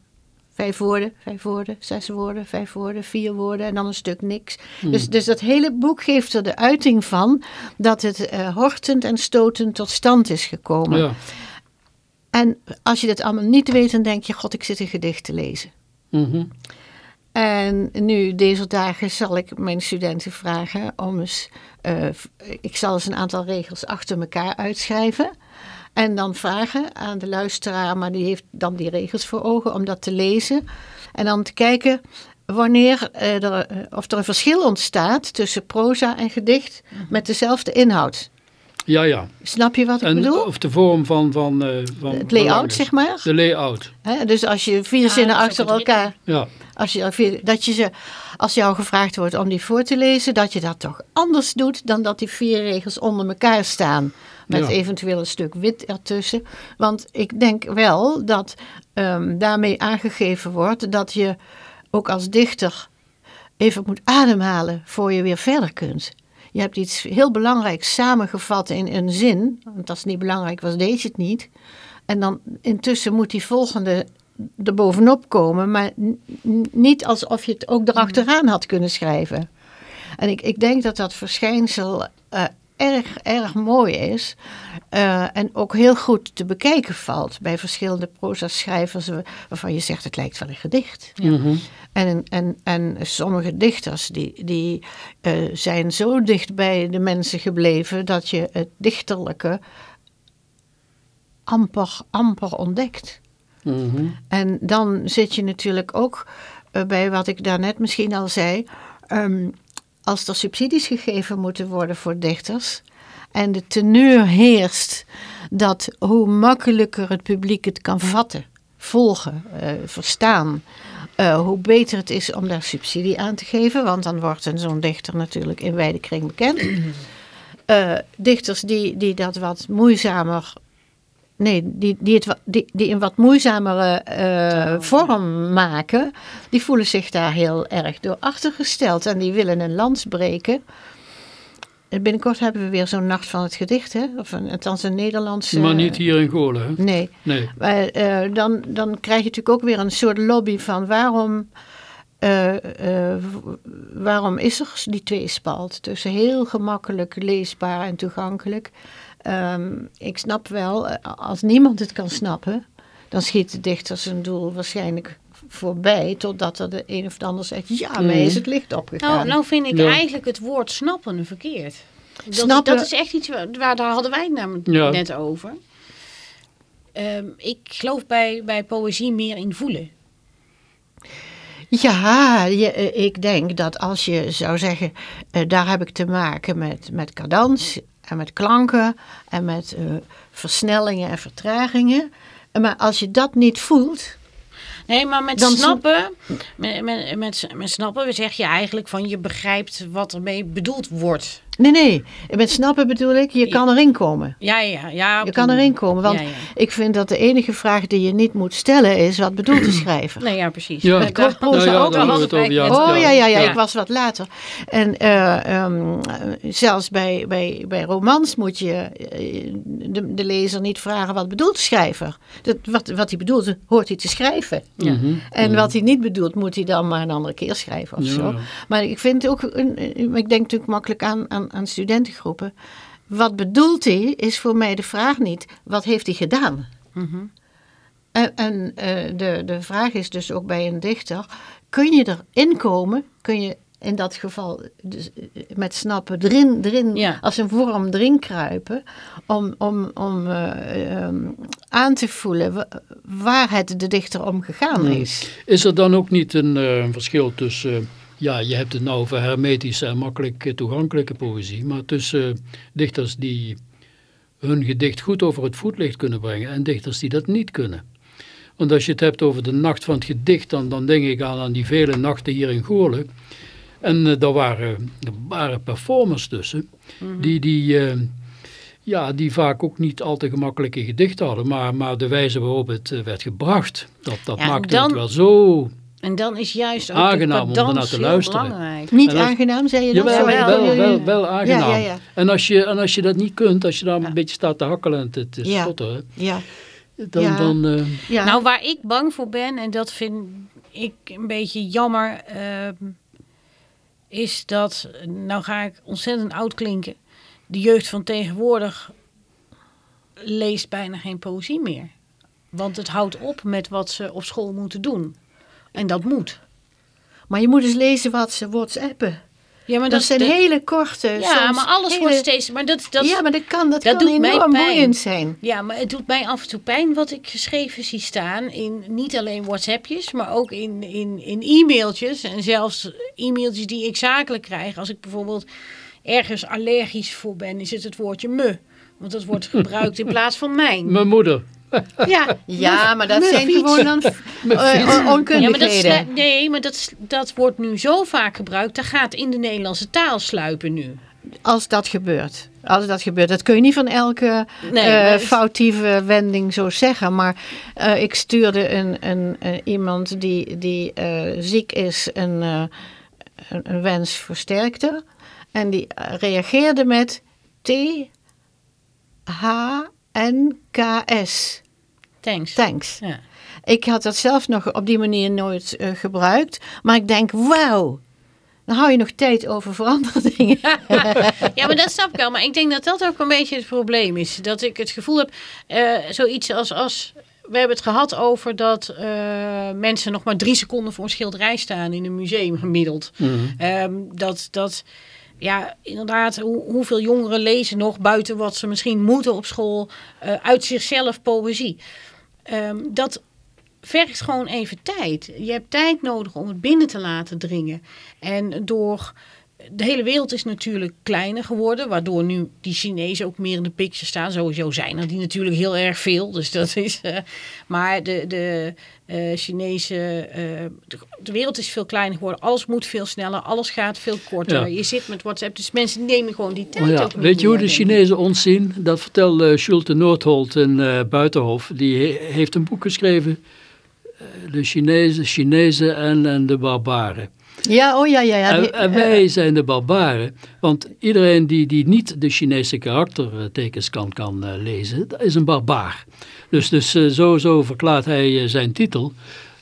vijf woorden, vijf woorden, zes woorden, vijf woorden, vier woorden en dan een stuk niks. Hmm. Dus, dus dat hele boek geeft er de uiting van dat het uh, hortend en stotend tot stand is gekomen. Ja. En als je dat allemaal niet weet, dan denk je, god, ik zit een gedicht te lezen. Mhm. En nu, deze dagen, zal ik mijn studenten vragen om eens... Uh, ik zal eens een aantal regels achter elkaar uitschrijven. En dan vragen aan de luisteraar, maar die heeft dan die regels voor ogen, om dat te lezen. En dan te kijken wanneer uh, er, uh, of er een verschil ontstaat tussen proza en gedicht met dezelfde inhoud. Ja, ja. Snap je wat ik en, bedoel? Of de vorm van... van, uh, van het layout, zeg maar. De layout. He, dus als je vier zinnen achter elkaar... Ja. Als je, dat je ze, als jou gevraagd wordt om die voor te lezen, dat je dat toch anders doet dan dat die vier regels onder elkaar staan. Met Ja. eventueel een stuk wit ertussen. Want ik denk wel dat um, daarmee aangegeven wordt dat je ook als dichter even moet ademhalen voor je weer verder kunt. Je hebt iets heel belangrijks samengevat in een zin. Want als het niet belangrijk was, deed je het niet. En dan intussen moet die volgende er bovenop komen, maar niet alsof je het ook erachteraan had kunnen schrijven. En ik, ik denk dat dat verschijnsel uh, erg, erg mooi is. Uh, en ook heel goed te bekijken valt bij verschillende proza-schrijvers, waarvan je zegt het lijkt wel een gedicht. Ja. Mm -hmm. En, en, en sommige dichters die, die uh, zijn zo dicht bij de mensen gebleven dat je het dichterlijke amper, amper ontdekt. Mhm. En dan zit je natuurlijk ook eh, bij wat ik daarnet misschien al zei. ehm, als er subsidies gegeven moeten worden voor dichters. En de teneur heerst dat hoe makkelijker het publiek het kan vatten, volgen, eh, verstaan. eh, hoe beter het is om daar subsidie aan te geven. Want dan wordt zo'n dichter natuurlijk in wijde kring bekend. Eh, dichters die, die dat wat moeizamer Nee, die, die, het, die, die een wat moeizamere eh, vorm maken, die voelen zich daar heel erg door achtergesteld en die willen een lans breken. En Binnenkort hebben we weer zo'n nacht van het gedicht, hè? Of een, althans een Nederlandse. Maar niet hier in Goorlen, hè? Nee, Nee. maar, eh, dan, dan krijg je natuurlijk ook weer een soort lobby van waarom, eh, eh, waarom is er die tweespalt tussen heel gemakkelijk leesbaar en toegankelijk. Ehm, ik snap wel, eh, als niemand het kan snappen, dan schiet de dichter zijn doel waarschijnlijk voorbij, totdat er de een of de ander zegt, ja, mij is het licht opgegaan. Nou, nou vind ik Ja. eigenlijk het woord snappen verkeerd. Dat, Snappen- dat is echt iets waar, waar- daar hadden wij het namelijk Ja. net over. Ehm, ik geloof bij, bij poëzie meer in voelen. Ja, je, eh, ik denk dat als je zou zeggen, eh, daar heb ik te maken met, met cadans en met klanken en met eh, versnellingen en vertragingen. Maar als je dat niet voelt, Nee, maar met snappen, met, met, met, met snappen zeg je eigenlijk van je begrijpt wat ermee bedoeld wordt. Nee, nee, met snappen bedoel ik, je kan erin komen. Ja, ja, ja. Je kan erin komen, want Ja, ja. ik vind dat de enige vraag die je niet moet stellen is, wat bedoelt de schrijver? Nee, ja, precies. Ja, proza Nou ja, ook ja. Oh ja, ja, ja, Ja. ik was wat later. En eh, ehm, zelfs bij, bij, bij romans moet je eh, de, de lezer niet vragen wat bedoelt de schrijver. Dat, wat, wat hij bedoelt, hoort hij te schrijven. Mhm. En wat hij niet bedoelt, moet hij dan maar een andere keer schrijven of Ja. zo. Maar ik vind ook, een, een- ik denk natuurlijk makkelijk aan, aan, aan studentengroepen. Wat bedoelt hij, is voor mij de vraag niet, wat heeft hij gedaan? Mhm. En, en eh, de, de vraag is dus ook bij een dichter, kun je erin komen, kun je in dat geval dus, eh, met snappen erin, erin Ja. als een vorm erin kruipen, om, om, om eh, ehm, aan te voelen wa- waar het de dichter om gegaan is. Is er dan ook niet een eh, verschil tussen, ja, je hebt het nou over hermetische en makkelijk eh, toegankelijke poëzie, maar tussen eh, dichters die hun gedicht goed over het voetlicht kunnen brengen en dichters die dat niet kunnen. Want als je het hebt over de nacht van het gedicht, dan, dan denk ik aan, aan die vele nachten hier in Goorlen. En eh, daar waren, waren performers tussen, die, die, eh, ja, die vaak ook niet al te gemakkelijke gedichten hadden. Maar, maar de wijze waarop het werd gebracht, dat, dat Ja, maakte dan- het wel zo... En dan is juist ook Aangenaam de om cadans ernaar te heel luisteren. belangrijk. Niet als- aangenaam, zei je dat? Jawel, wel, ik- wel, wel, aangenaam. Ja, ja, ja. En, als je, en als je dat niet kunt, als je daar een beetje staat te hakkelen en te, te Ja. dan... Ja. dan eh, ja. Nou, waar ik bang voor ben, en dat vind ik een beetje jammer, ehm, is dat, nou ga ik ontzettend oud klinken, de jeugd van tegenwoordig leest bijna geen poëzie meer. Want het houdt op met wat ze op school moeten doen. En dat moet. maar je moet eens lezen wat ze whatsappen. Ja, maar Dat, zijn dat- hele korte... Ja, maar alles hele- wordt steeds... Maar dat, dat, ja, maar dat kan, dat dat kan doet mij enorm pijn. boeiend zijn. Ja, maar het doet mij af en toe pijn wat ik geschreven zie staan. In niet alleen WhatsAppjes, maar ook in, in, in e-mailtjes. En zelfs e-mailtjes die ik zakelijk krijg. Als ik bijvoorbeeld ergens allergisch voor ben, is het het woordje me. Want dat wordt gebruikt in plaats van mijn. mijn moeder. Ja, Ja, maar dat zijn gewoon dan eh, Ja, maar dat, nee, maar dat, s- dat wordt nu zo vaak gebruikt. Dat gaat in de Nederlandse taal sluipen nu. Als dat gebeurt. Als dat gebeurt. Dat kun je niet van elke Nee, eh, foutieve wending zo zeggen. Maar eh, ik stuurde een, een, eh, iemand die, die eh, ziek is een, eh, een, een wens versterkte. En die eh, reageerde met T, H, N, Thanks. Thanks. Ja. Ik had dat zelf nog op die manier nooit eh, gebruikt. Maar ik denk, wauw. Dan hou je nog tijd over voor andere dingen. Ja, maar dat snap ik wel. Maar ik denk dat dat ook een beetje het probleem is. Dat ik het gevoel heb, eh, zoiets als, als... We hebben het gehad over dat eh, mensen nog maar drie seconden voor een schilderij staan in een museum gemiddeld. Ehm, dat, dat, ja, inderdaad, hoe, hoeveel jongeren lezen nog buiten wat ze misschien moeten op school, eh, uit zichzelf poëzie. Ehm, dat vergt gewoon even tijd. Je hebt tijd nodig om het binnen te laten dringen. En door de hele wereld is natuurlijk kleiner geworden, waardoor nu die Chinezen ook meer in de picture staan. Sowieso zijn er die natuurlijk heel erg veel. Dus dat is. eh, maar de, de eh, Chinese. eh, de, de wereld is veel kleiner geworden. Alles moet veel sneller. Alles gaat veel korter. Ja. Je zit met WhatsApp. Dus mensen nemen gewoon die tijd Oh ja, ook niet weet je hoe de. Chinezen ons zien? Dat vertelde Schulte Noordholt in eh, Buitenhof. Die he- heeft een boek geschreven. eh, de Chinezen, Chinezen en, en de barbaren. Ja, oh ja, ja. ja. En, en wij zijn de barbaren. Want iedereen die, die niet de Chinese karaktertekens kan, kan eh, lezen, dat is een barbaar. Dus, dus eh, zo, zo verklaart hij eh, zijn titel.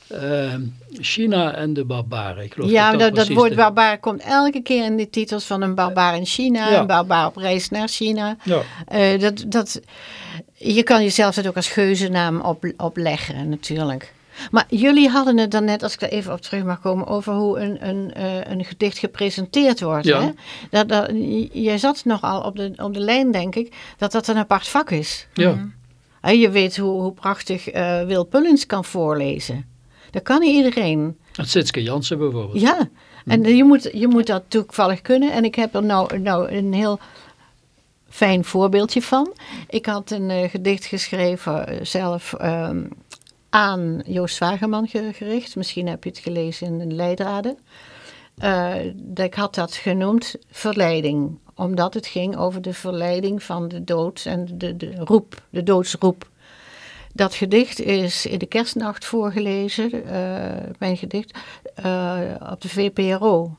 Eh, China en de barbaren. Ik geloof ja, dat, dat woord de- barbaar komt elke keer in de titels van een barbaar in China, Ja. een barbaar op reis naar China. Ja. Eh, dat, dat, je kan jezelf dat ook als geuzennaam op, opleggen, natuurlijk. Maar jullie hadden het dan net, als ik daar even op terug mag komen, over hoe een, een, een gedicht gepresenteerd wordt. Ja. Hè? Dat, dat, jij zat nogal op de, op de lijn, denk ik, dat dat een apart vak is. Ja. Hè, je weet hoe, hoe prachtig eh, Wil Pullens kan voorlezen. Dat kan niet iedereen. Het Sitske Jansen bijvoorbeeld. Ja, en je moet, je moet dat toevallig kunnen. En ik heb er nou, nou een heel fijn voorbeeldje van. Ik had een eh, gedicht geschreven eh, zelf ehm, aan Joost Wageman ge- gericht. Misschien heb je het gelezen in de Leidraden. Eh, dat ik had dat genoemd verleiding. Omdat het ging over de verleiding van de dood en de, de roep, de doodsroep. Dat gedicht is in de kerstnacht voorgelezen, eh, mijn gedicht, eh, op de VPRO.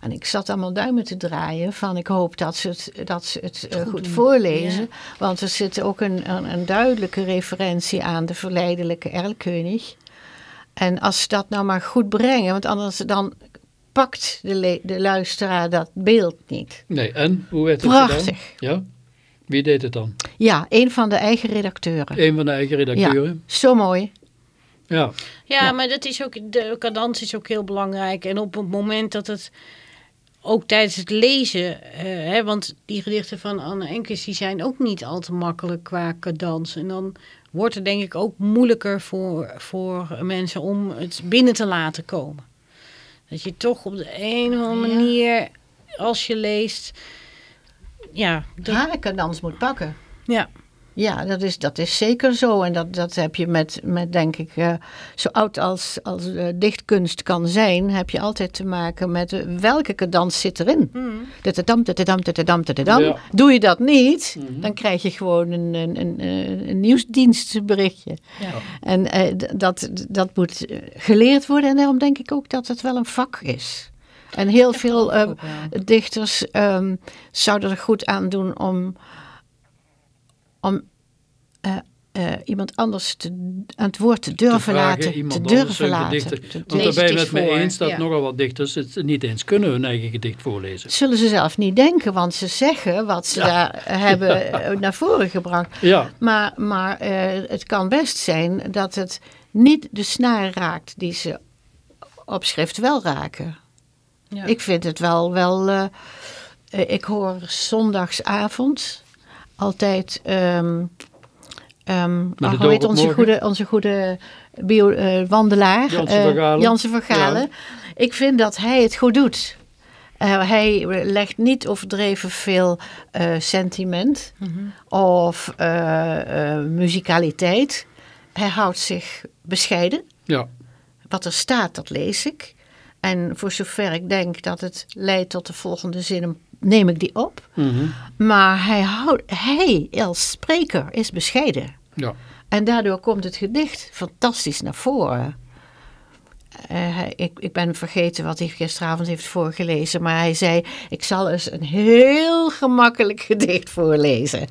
En ik zat allemaal duimen te draaien van ik hoop dat ze het, dat ze het goed, voorlezen. Want er zit ook een, een, een duidelijke referentie aan de verleidelijke Erlkönig. En als ze dat nou maar goed brengen, want anders dan pakt de, de luisteraar dat beeld niet. Nee, en hoe werd het Prachtig. gedaan? Ja? Wie deed het dan? Ja, een van de eigen redacteuren. Een van de eigen redacteuren? Zo mooi. Ja. Ja, maar dat is ook, de cadans is ook heel belangrijk. En op het moment dat het ook tijdens het lezen, eh, hè, want die gedichten van Anne Enkes die zijn ook niet al te makkelijk qua cadans. En dan wordt het denk ik ook moeilijker voor, voor mensen om het binnen te laten komen. Dat je toch op de een of andere manier, als je leest, ja, dat, cadans moet pakken. ja. Ja, dat is, dat is zeker zo. En dat, dat heb je met, met denk ik, eh, zo oud als, als eh, dichtkunst kan zijn, heb je altijd te maken met eh, welke cadans zit erin. Ja. Doe je dat niet, dan krijg je gewoon een, een, een, een, nieuwsdienstberichtje. Ja. En dat, dat moet geleerd worden. En daarom denk ik ook dat het wel een vak is. En heel veel dichters ehm, zouden er goed aan doen om, om eh, eh, iemand anders te, aan het woord te durven vragen laten. iemand Te anders durven een laten. Te Want daar ben je het met voor, eens dat ja. nogal wat dichters het niet eens kunnen hun eigen gedicht voorlezen. zullen ze zelf niet denken, want ze zeggen wat ze daar hebben eh, naar voren gebracht. Ja, Maar, maar eh, het kan best zijn dat het niet de snaar raakt die ze op schrift wel raken. Ja. Ik vind het wel, wel ik hoor zondagsavond altijd, ehm ehm, oh, heet op onze goede, onze goede bio, eh, wandelaar, Jansen eh, van Galen. Jansen van Galen. Ik vind dat hij het goed doet. Eh, hij legt niet overdreven veel eh, sentiment of eh, eh, muzikaliteit. Hij houdt zich bescheiden. ja. Wat er staat, dat lees ik. En voor zover ik denk dat het leidt tot de volgende zin, neem ik die op. Mhm. Maar hij, houdt, hij als spreker is bescheiden. ja. En daardoor komt het gedicht fantastisch naar voren. Eh, ik, ik ben vergeten wat hij gisteravond heeft voorgelezen. Maar hij zei, ik zal eens een heel gemakkelijk gedicht voorlezen.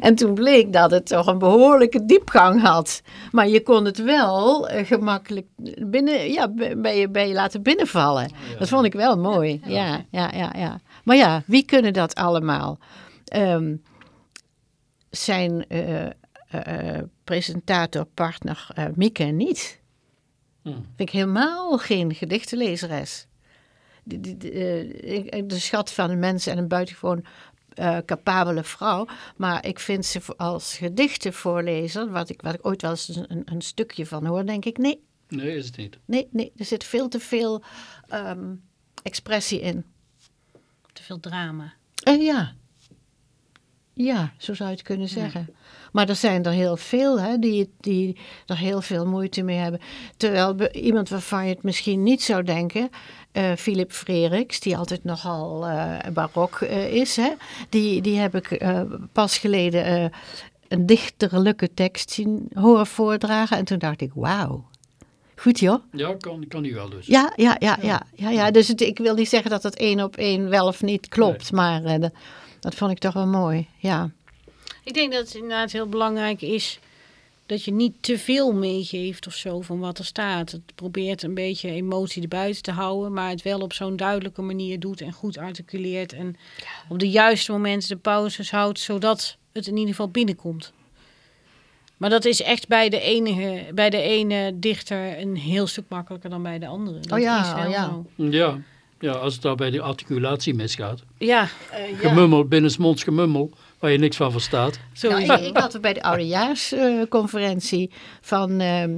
En toen bleek dat het toch een behoorlijke diepgang had. Maar je kon het wel eh, gemakkelijk binnen, ja, bij, je, bij je laten binnenvallen. Dat vond ik wel mooi. Ja, ja, ja, ja. Maar ja, wie kunnen dat allemaal? Ehm, zijn eh, presentator, partner Mieke niet. Hmm. Vind ik helemaal geen gedichtenlezeres. De, de, de, eh, ik- de schat van een mens en een buitengewoon eh, capabele vrouw. Maar ik vind ze als gedichtenvoorlezer, wat ik, wat ik ooit wel eens een, een stukje van hoor, denk ik, nee, Nee, is het niet. nee, nee, er zit veel te veel ehm, expressie in. Te veel drama. Eh, ja. Ja, zo zou je het kunnen zeggen. Maar er zijn er heel veel hè, die, die er heel veel moeite mee hebben. Terwijl iemand waarvan je het misschien niet zou denken, eh, Philip Freriks, die altijd nogal eh, barok eh, is, hè, die, die heb ik pas geleden een dichterlijke tekst zien horen voordragen. En toen dacht ik, wauw, goed joh. Ja, kan, kan niet wel dus. Ja, ja, ja, ja, ja, ja. Dus het, ik wil niet zeggen dat het één op één wel of niet klopt, maar dat, dat vond ik toch wel mooi. Ja, Ik denk dat het inderdaad heel belangrijk is dat je niet te veel meegeeft of zo van wat er staat. Het probeert een beetje emotie erbuiten te houden, maar het wel op zo'n duidelijke manier doet en goed articuleert. En op de juiste momenten de pauzes houdt, zodat het in ieder geval binnenkomt. Maar dat is echt bij de, enige, bij de ene dichter een heel stuk makkelijker dan bij de andere. Dat Oh ja, is wel oh ja. zo. Ja, ja als het daar bij de articulatie misgaat. Ja, Gemummel, binnensmonds gemummel, waar je niks van verstaat. zo nou, is ik, ik had het bij de oudejaarsconferentie van ehm,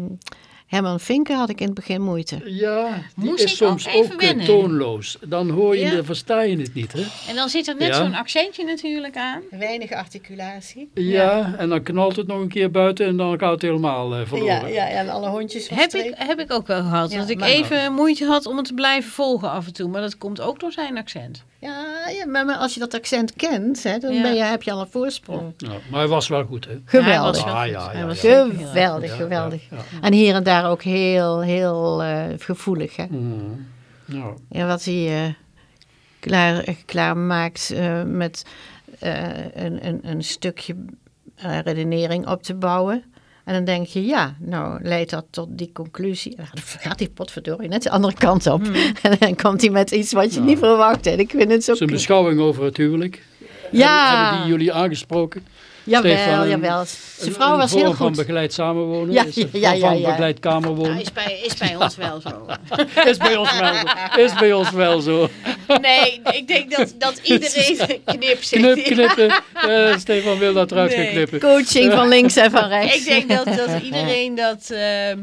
Herman Vinken had ik in het begin moeite. Ja, die Moest is ik soms ook even ook, eh, toonloos. Dan hoor je, Ja. dan versta je het niet, hè? En dan zit er net Ja. zo'n accentje natuurlijk aan. Weinig articulatie. Ja, en dan knalt het nog een keer buiten en dan gaat het helemaal eh, verloren. Ja, ja, en alle hondjes van Heb ik, heb ik ook wel gehad. Ja, dat ik even moeite had om het te blijven volgen af en toe. Maar dat komt ook door zijn accent. Ja, ja maar, maar als je dat accent kent, hè, dan Ja. ben je, heb je al een voorsprong. Ja, maar hij was wel goed, hè? Geweldig. Hij was wel Ah, goed. ja, Hij was Geweldig, Ja, geweldig. ja, ja. En hier en daar ook heel, heel eh, gevoelig. Hè? Mm. Ja. Ja, wat hij eh, klaar, klaar maakt eh, met eh, een, een, een stukje redenering op te bouwen. En dan denk je, ja, nou leidt dat tot die conclusie. En dan gaat die potverdorie net de andere kant op. En dan komt hij met iets wat je Ja. niet verwacht. En ik vind het zo... Zijn beschouwing over het huwelijk. Ja. Hebben, hebben die jullie aangesproken? Jawel, Stefan, jawel. Zijn vrouw was heel van goed. begeleid samenwonen? Ja, ja, ja, Van begeleid kamerwonen? is bij, is bij ons wel zo. Is bij ons wel zo. Is bij ons wel zo. Nee, ik denk dat, dat iedereen knip zegt. Knip, knippen. Eh, Stefan wil dat eruit gaan Nee. knippen. Coaching van links en van rechts. Ik denk dat, dat iedereen dat ehm,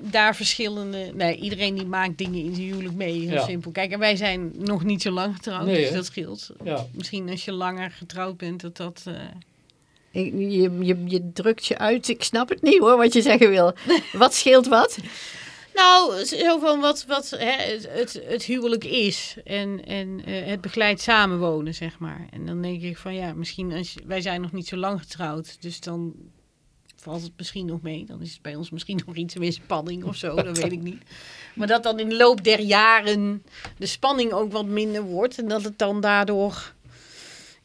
daar verschillende... Nee, iedereen die maakt dingen in zijn huwelijk mee. Heel Ja. simpel. Kijk, en wij zijn nog niet zo lang getrouwd, Nee, dus dat scheelt. Ja. Misschien als je langer getrouwd bent, dat dat... eh, Je, je, je drukt je uit. Ik snap het niet hoor, wat je zeggen wil. Wat scheelt wat? Nou, zo van wat, wat hè, het, het, het huwelijk is en, en eh, het begeleid samenwonen, zeg maar. En dan denk ik van ja, misschien als je- wij zijn nog niet zo lang getrouwd, dus dan valt het misschien nog mee. Dan is het bij ons misschien nog iets meer spanning of zo, dat weet ik niet. Maar dat dan in de loop der jaren de spanning ook wat minder wordt en dat het dan daardoor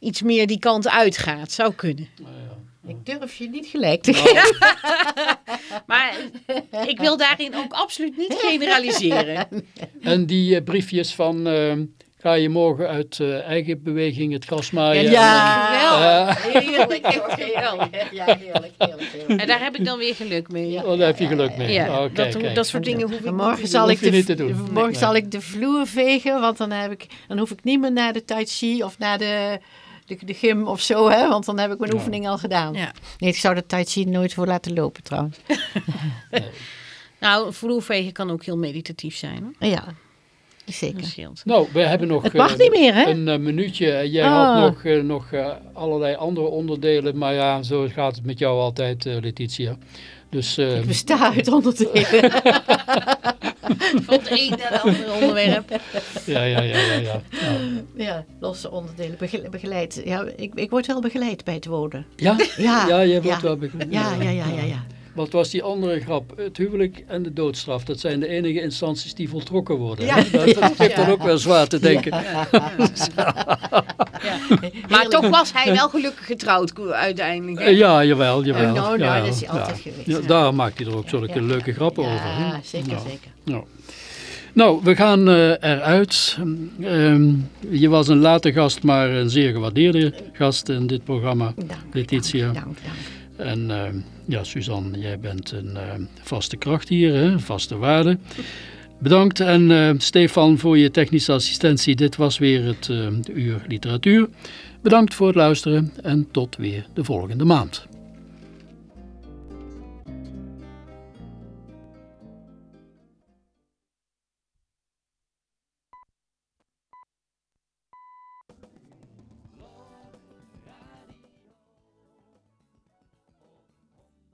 iets meer die kant uitgaat, zou kunnen. Ik durf je niet gelijk te geven. Maar ik wil daarin ook absoluut niet generaliseren. En die eh, briefjes van... eh, ga je morgen uit eh, eigen beweging het gras maaien? Ja. Geweldig. Heerlijk. Ja, heerlijk, heerlijk, heerlijk. En daar heb ik dan weer geluk mee. Oh, daar heb je geluk mee. Ja, Oh, dat, kijk, kijk. dat soort dingen hoef ik Morgen niet zal hoef ik je de, niet te doen. morgen Nee. zal ik de vloer vegen, want dan, heb ik, dan hoef ik niet meer naar de tai chi of naar de, de, de gym of zo, hè, want dan heb ik mijn Ja. oefening al gedaan. Ja. Nee, ik zou de tai chi nooit voor laten lopen trouwens. Nou, vloervegen kan ook heel meditatief zijn. Ja, zeker. Nou, we hebben nog Het mag eh, niet meer, hè? een eh, minuutje. Jij Ah. had nog, eh, nog eh, allerlei andere onderdelen. Maar ja, zo gaat het met jou altijd, eh, Letitia. Dus eh, Ik besta uit onderdelen. Van het een naar het andere onderwerp. ja, ja, ja, ja, ja. Ja, ja, losse onderdelen. Bege- begeleid. Ja, ik, ik word wel begeleid bij het wonen. ja? Ja, ja jij wordt wel begrepen. Ja, ja, ja, ja, ja. Wat was die andere grap? Het huwelijk en de doodstraf. Dat zijn de enige instanties die voltrokken worden. Ja. Dat, dat geeft dan ook wel zwaar te denken. Maar toch was hij wel gelukkig getrouwd uiteindelijk. hè? Eh, Ja, jawel, jawel. Oh, nou, nou, ja, dat is hij ja. altijd geweest, Ja, ja. daar maakt hij er ook zulke Ja. leuke grappen over. hè? Ja, zeker, Ja. zeker. Nou, nou we gaan eh, eruit. Ehm, je was een late gast, maar een zeer gewaardeerde gast in dit programma, Dank, Letitia. dank, dank, dank. En ehm, ja, Suzanne, jij bent een ehm, vaste kracht hier, hè? vaste waarde. Bedankt en eh, Stefan voor je technische assistentie. Dit was weer het uur literatuur. Bedankt voor het luisteren en tot weer de volgende maand.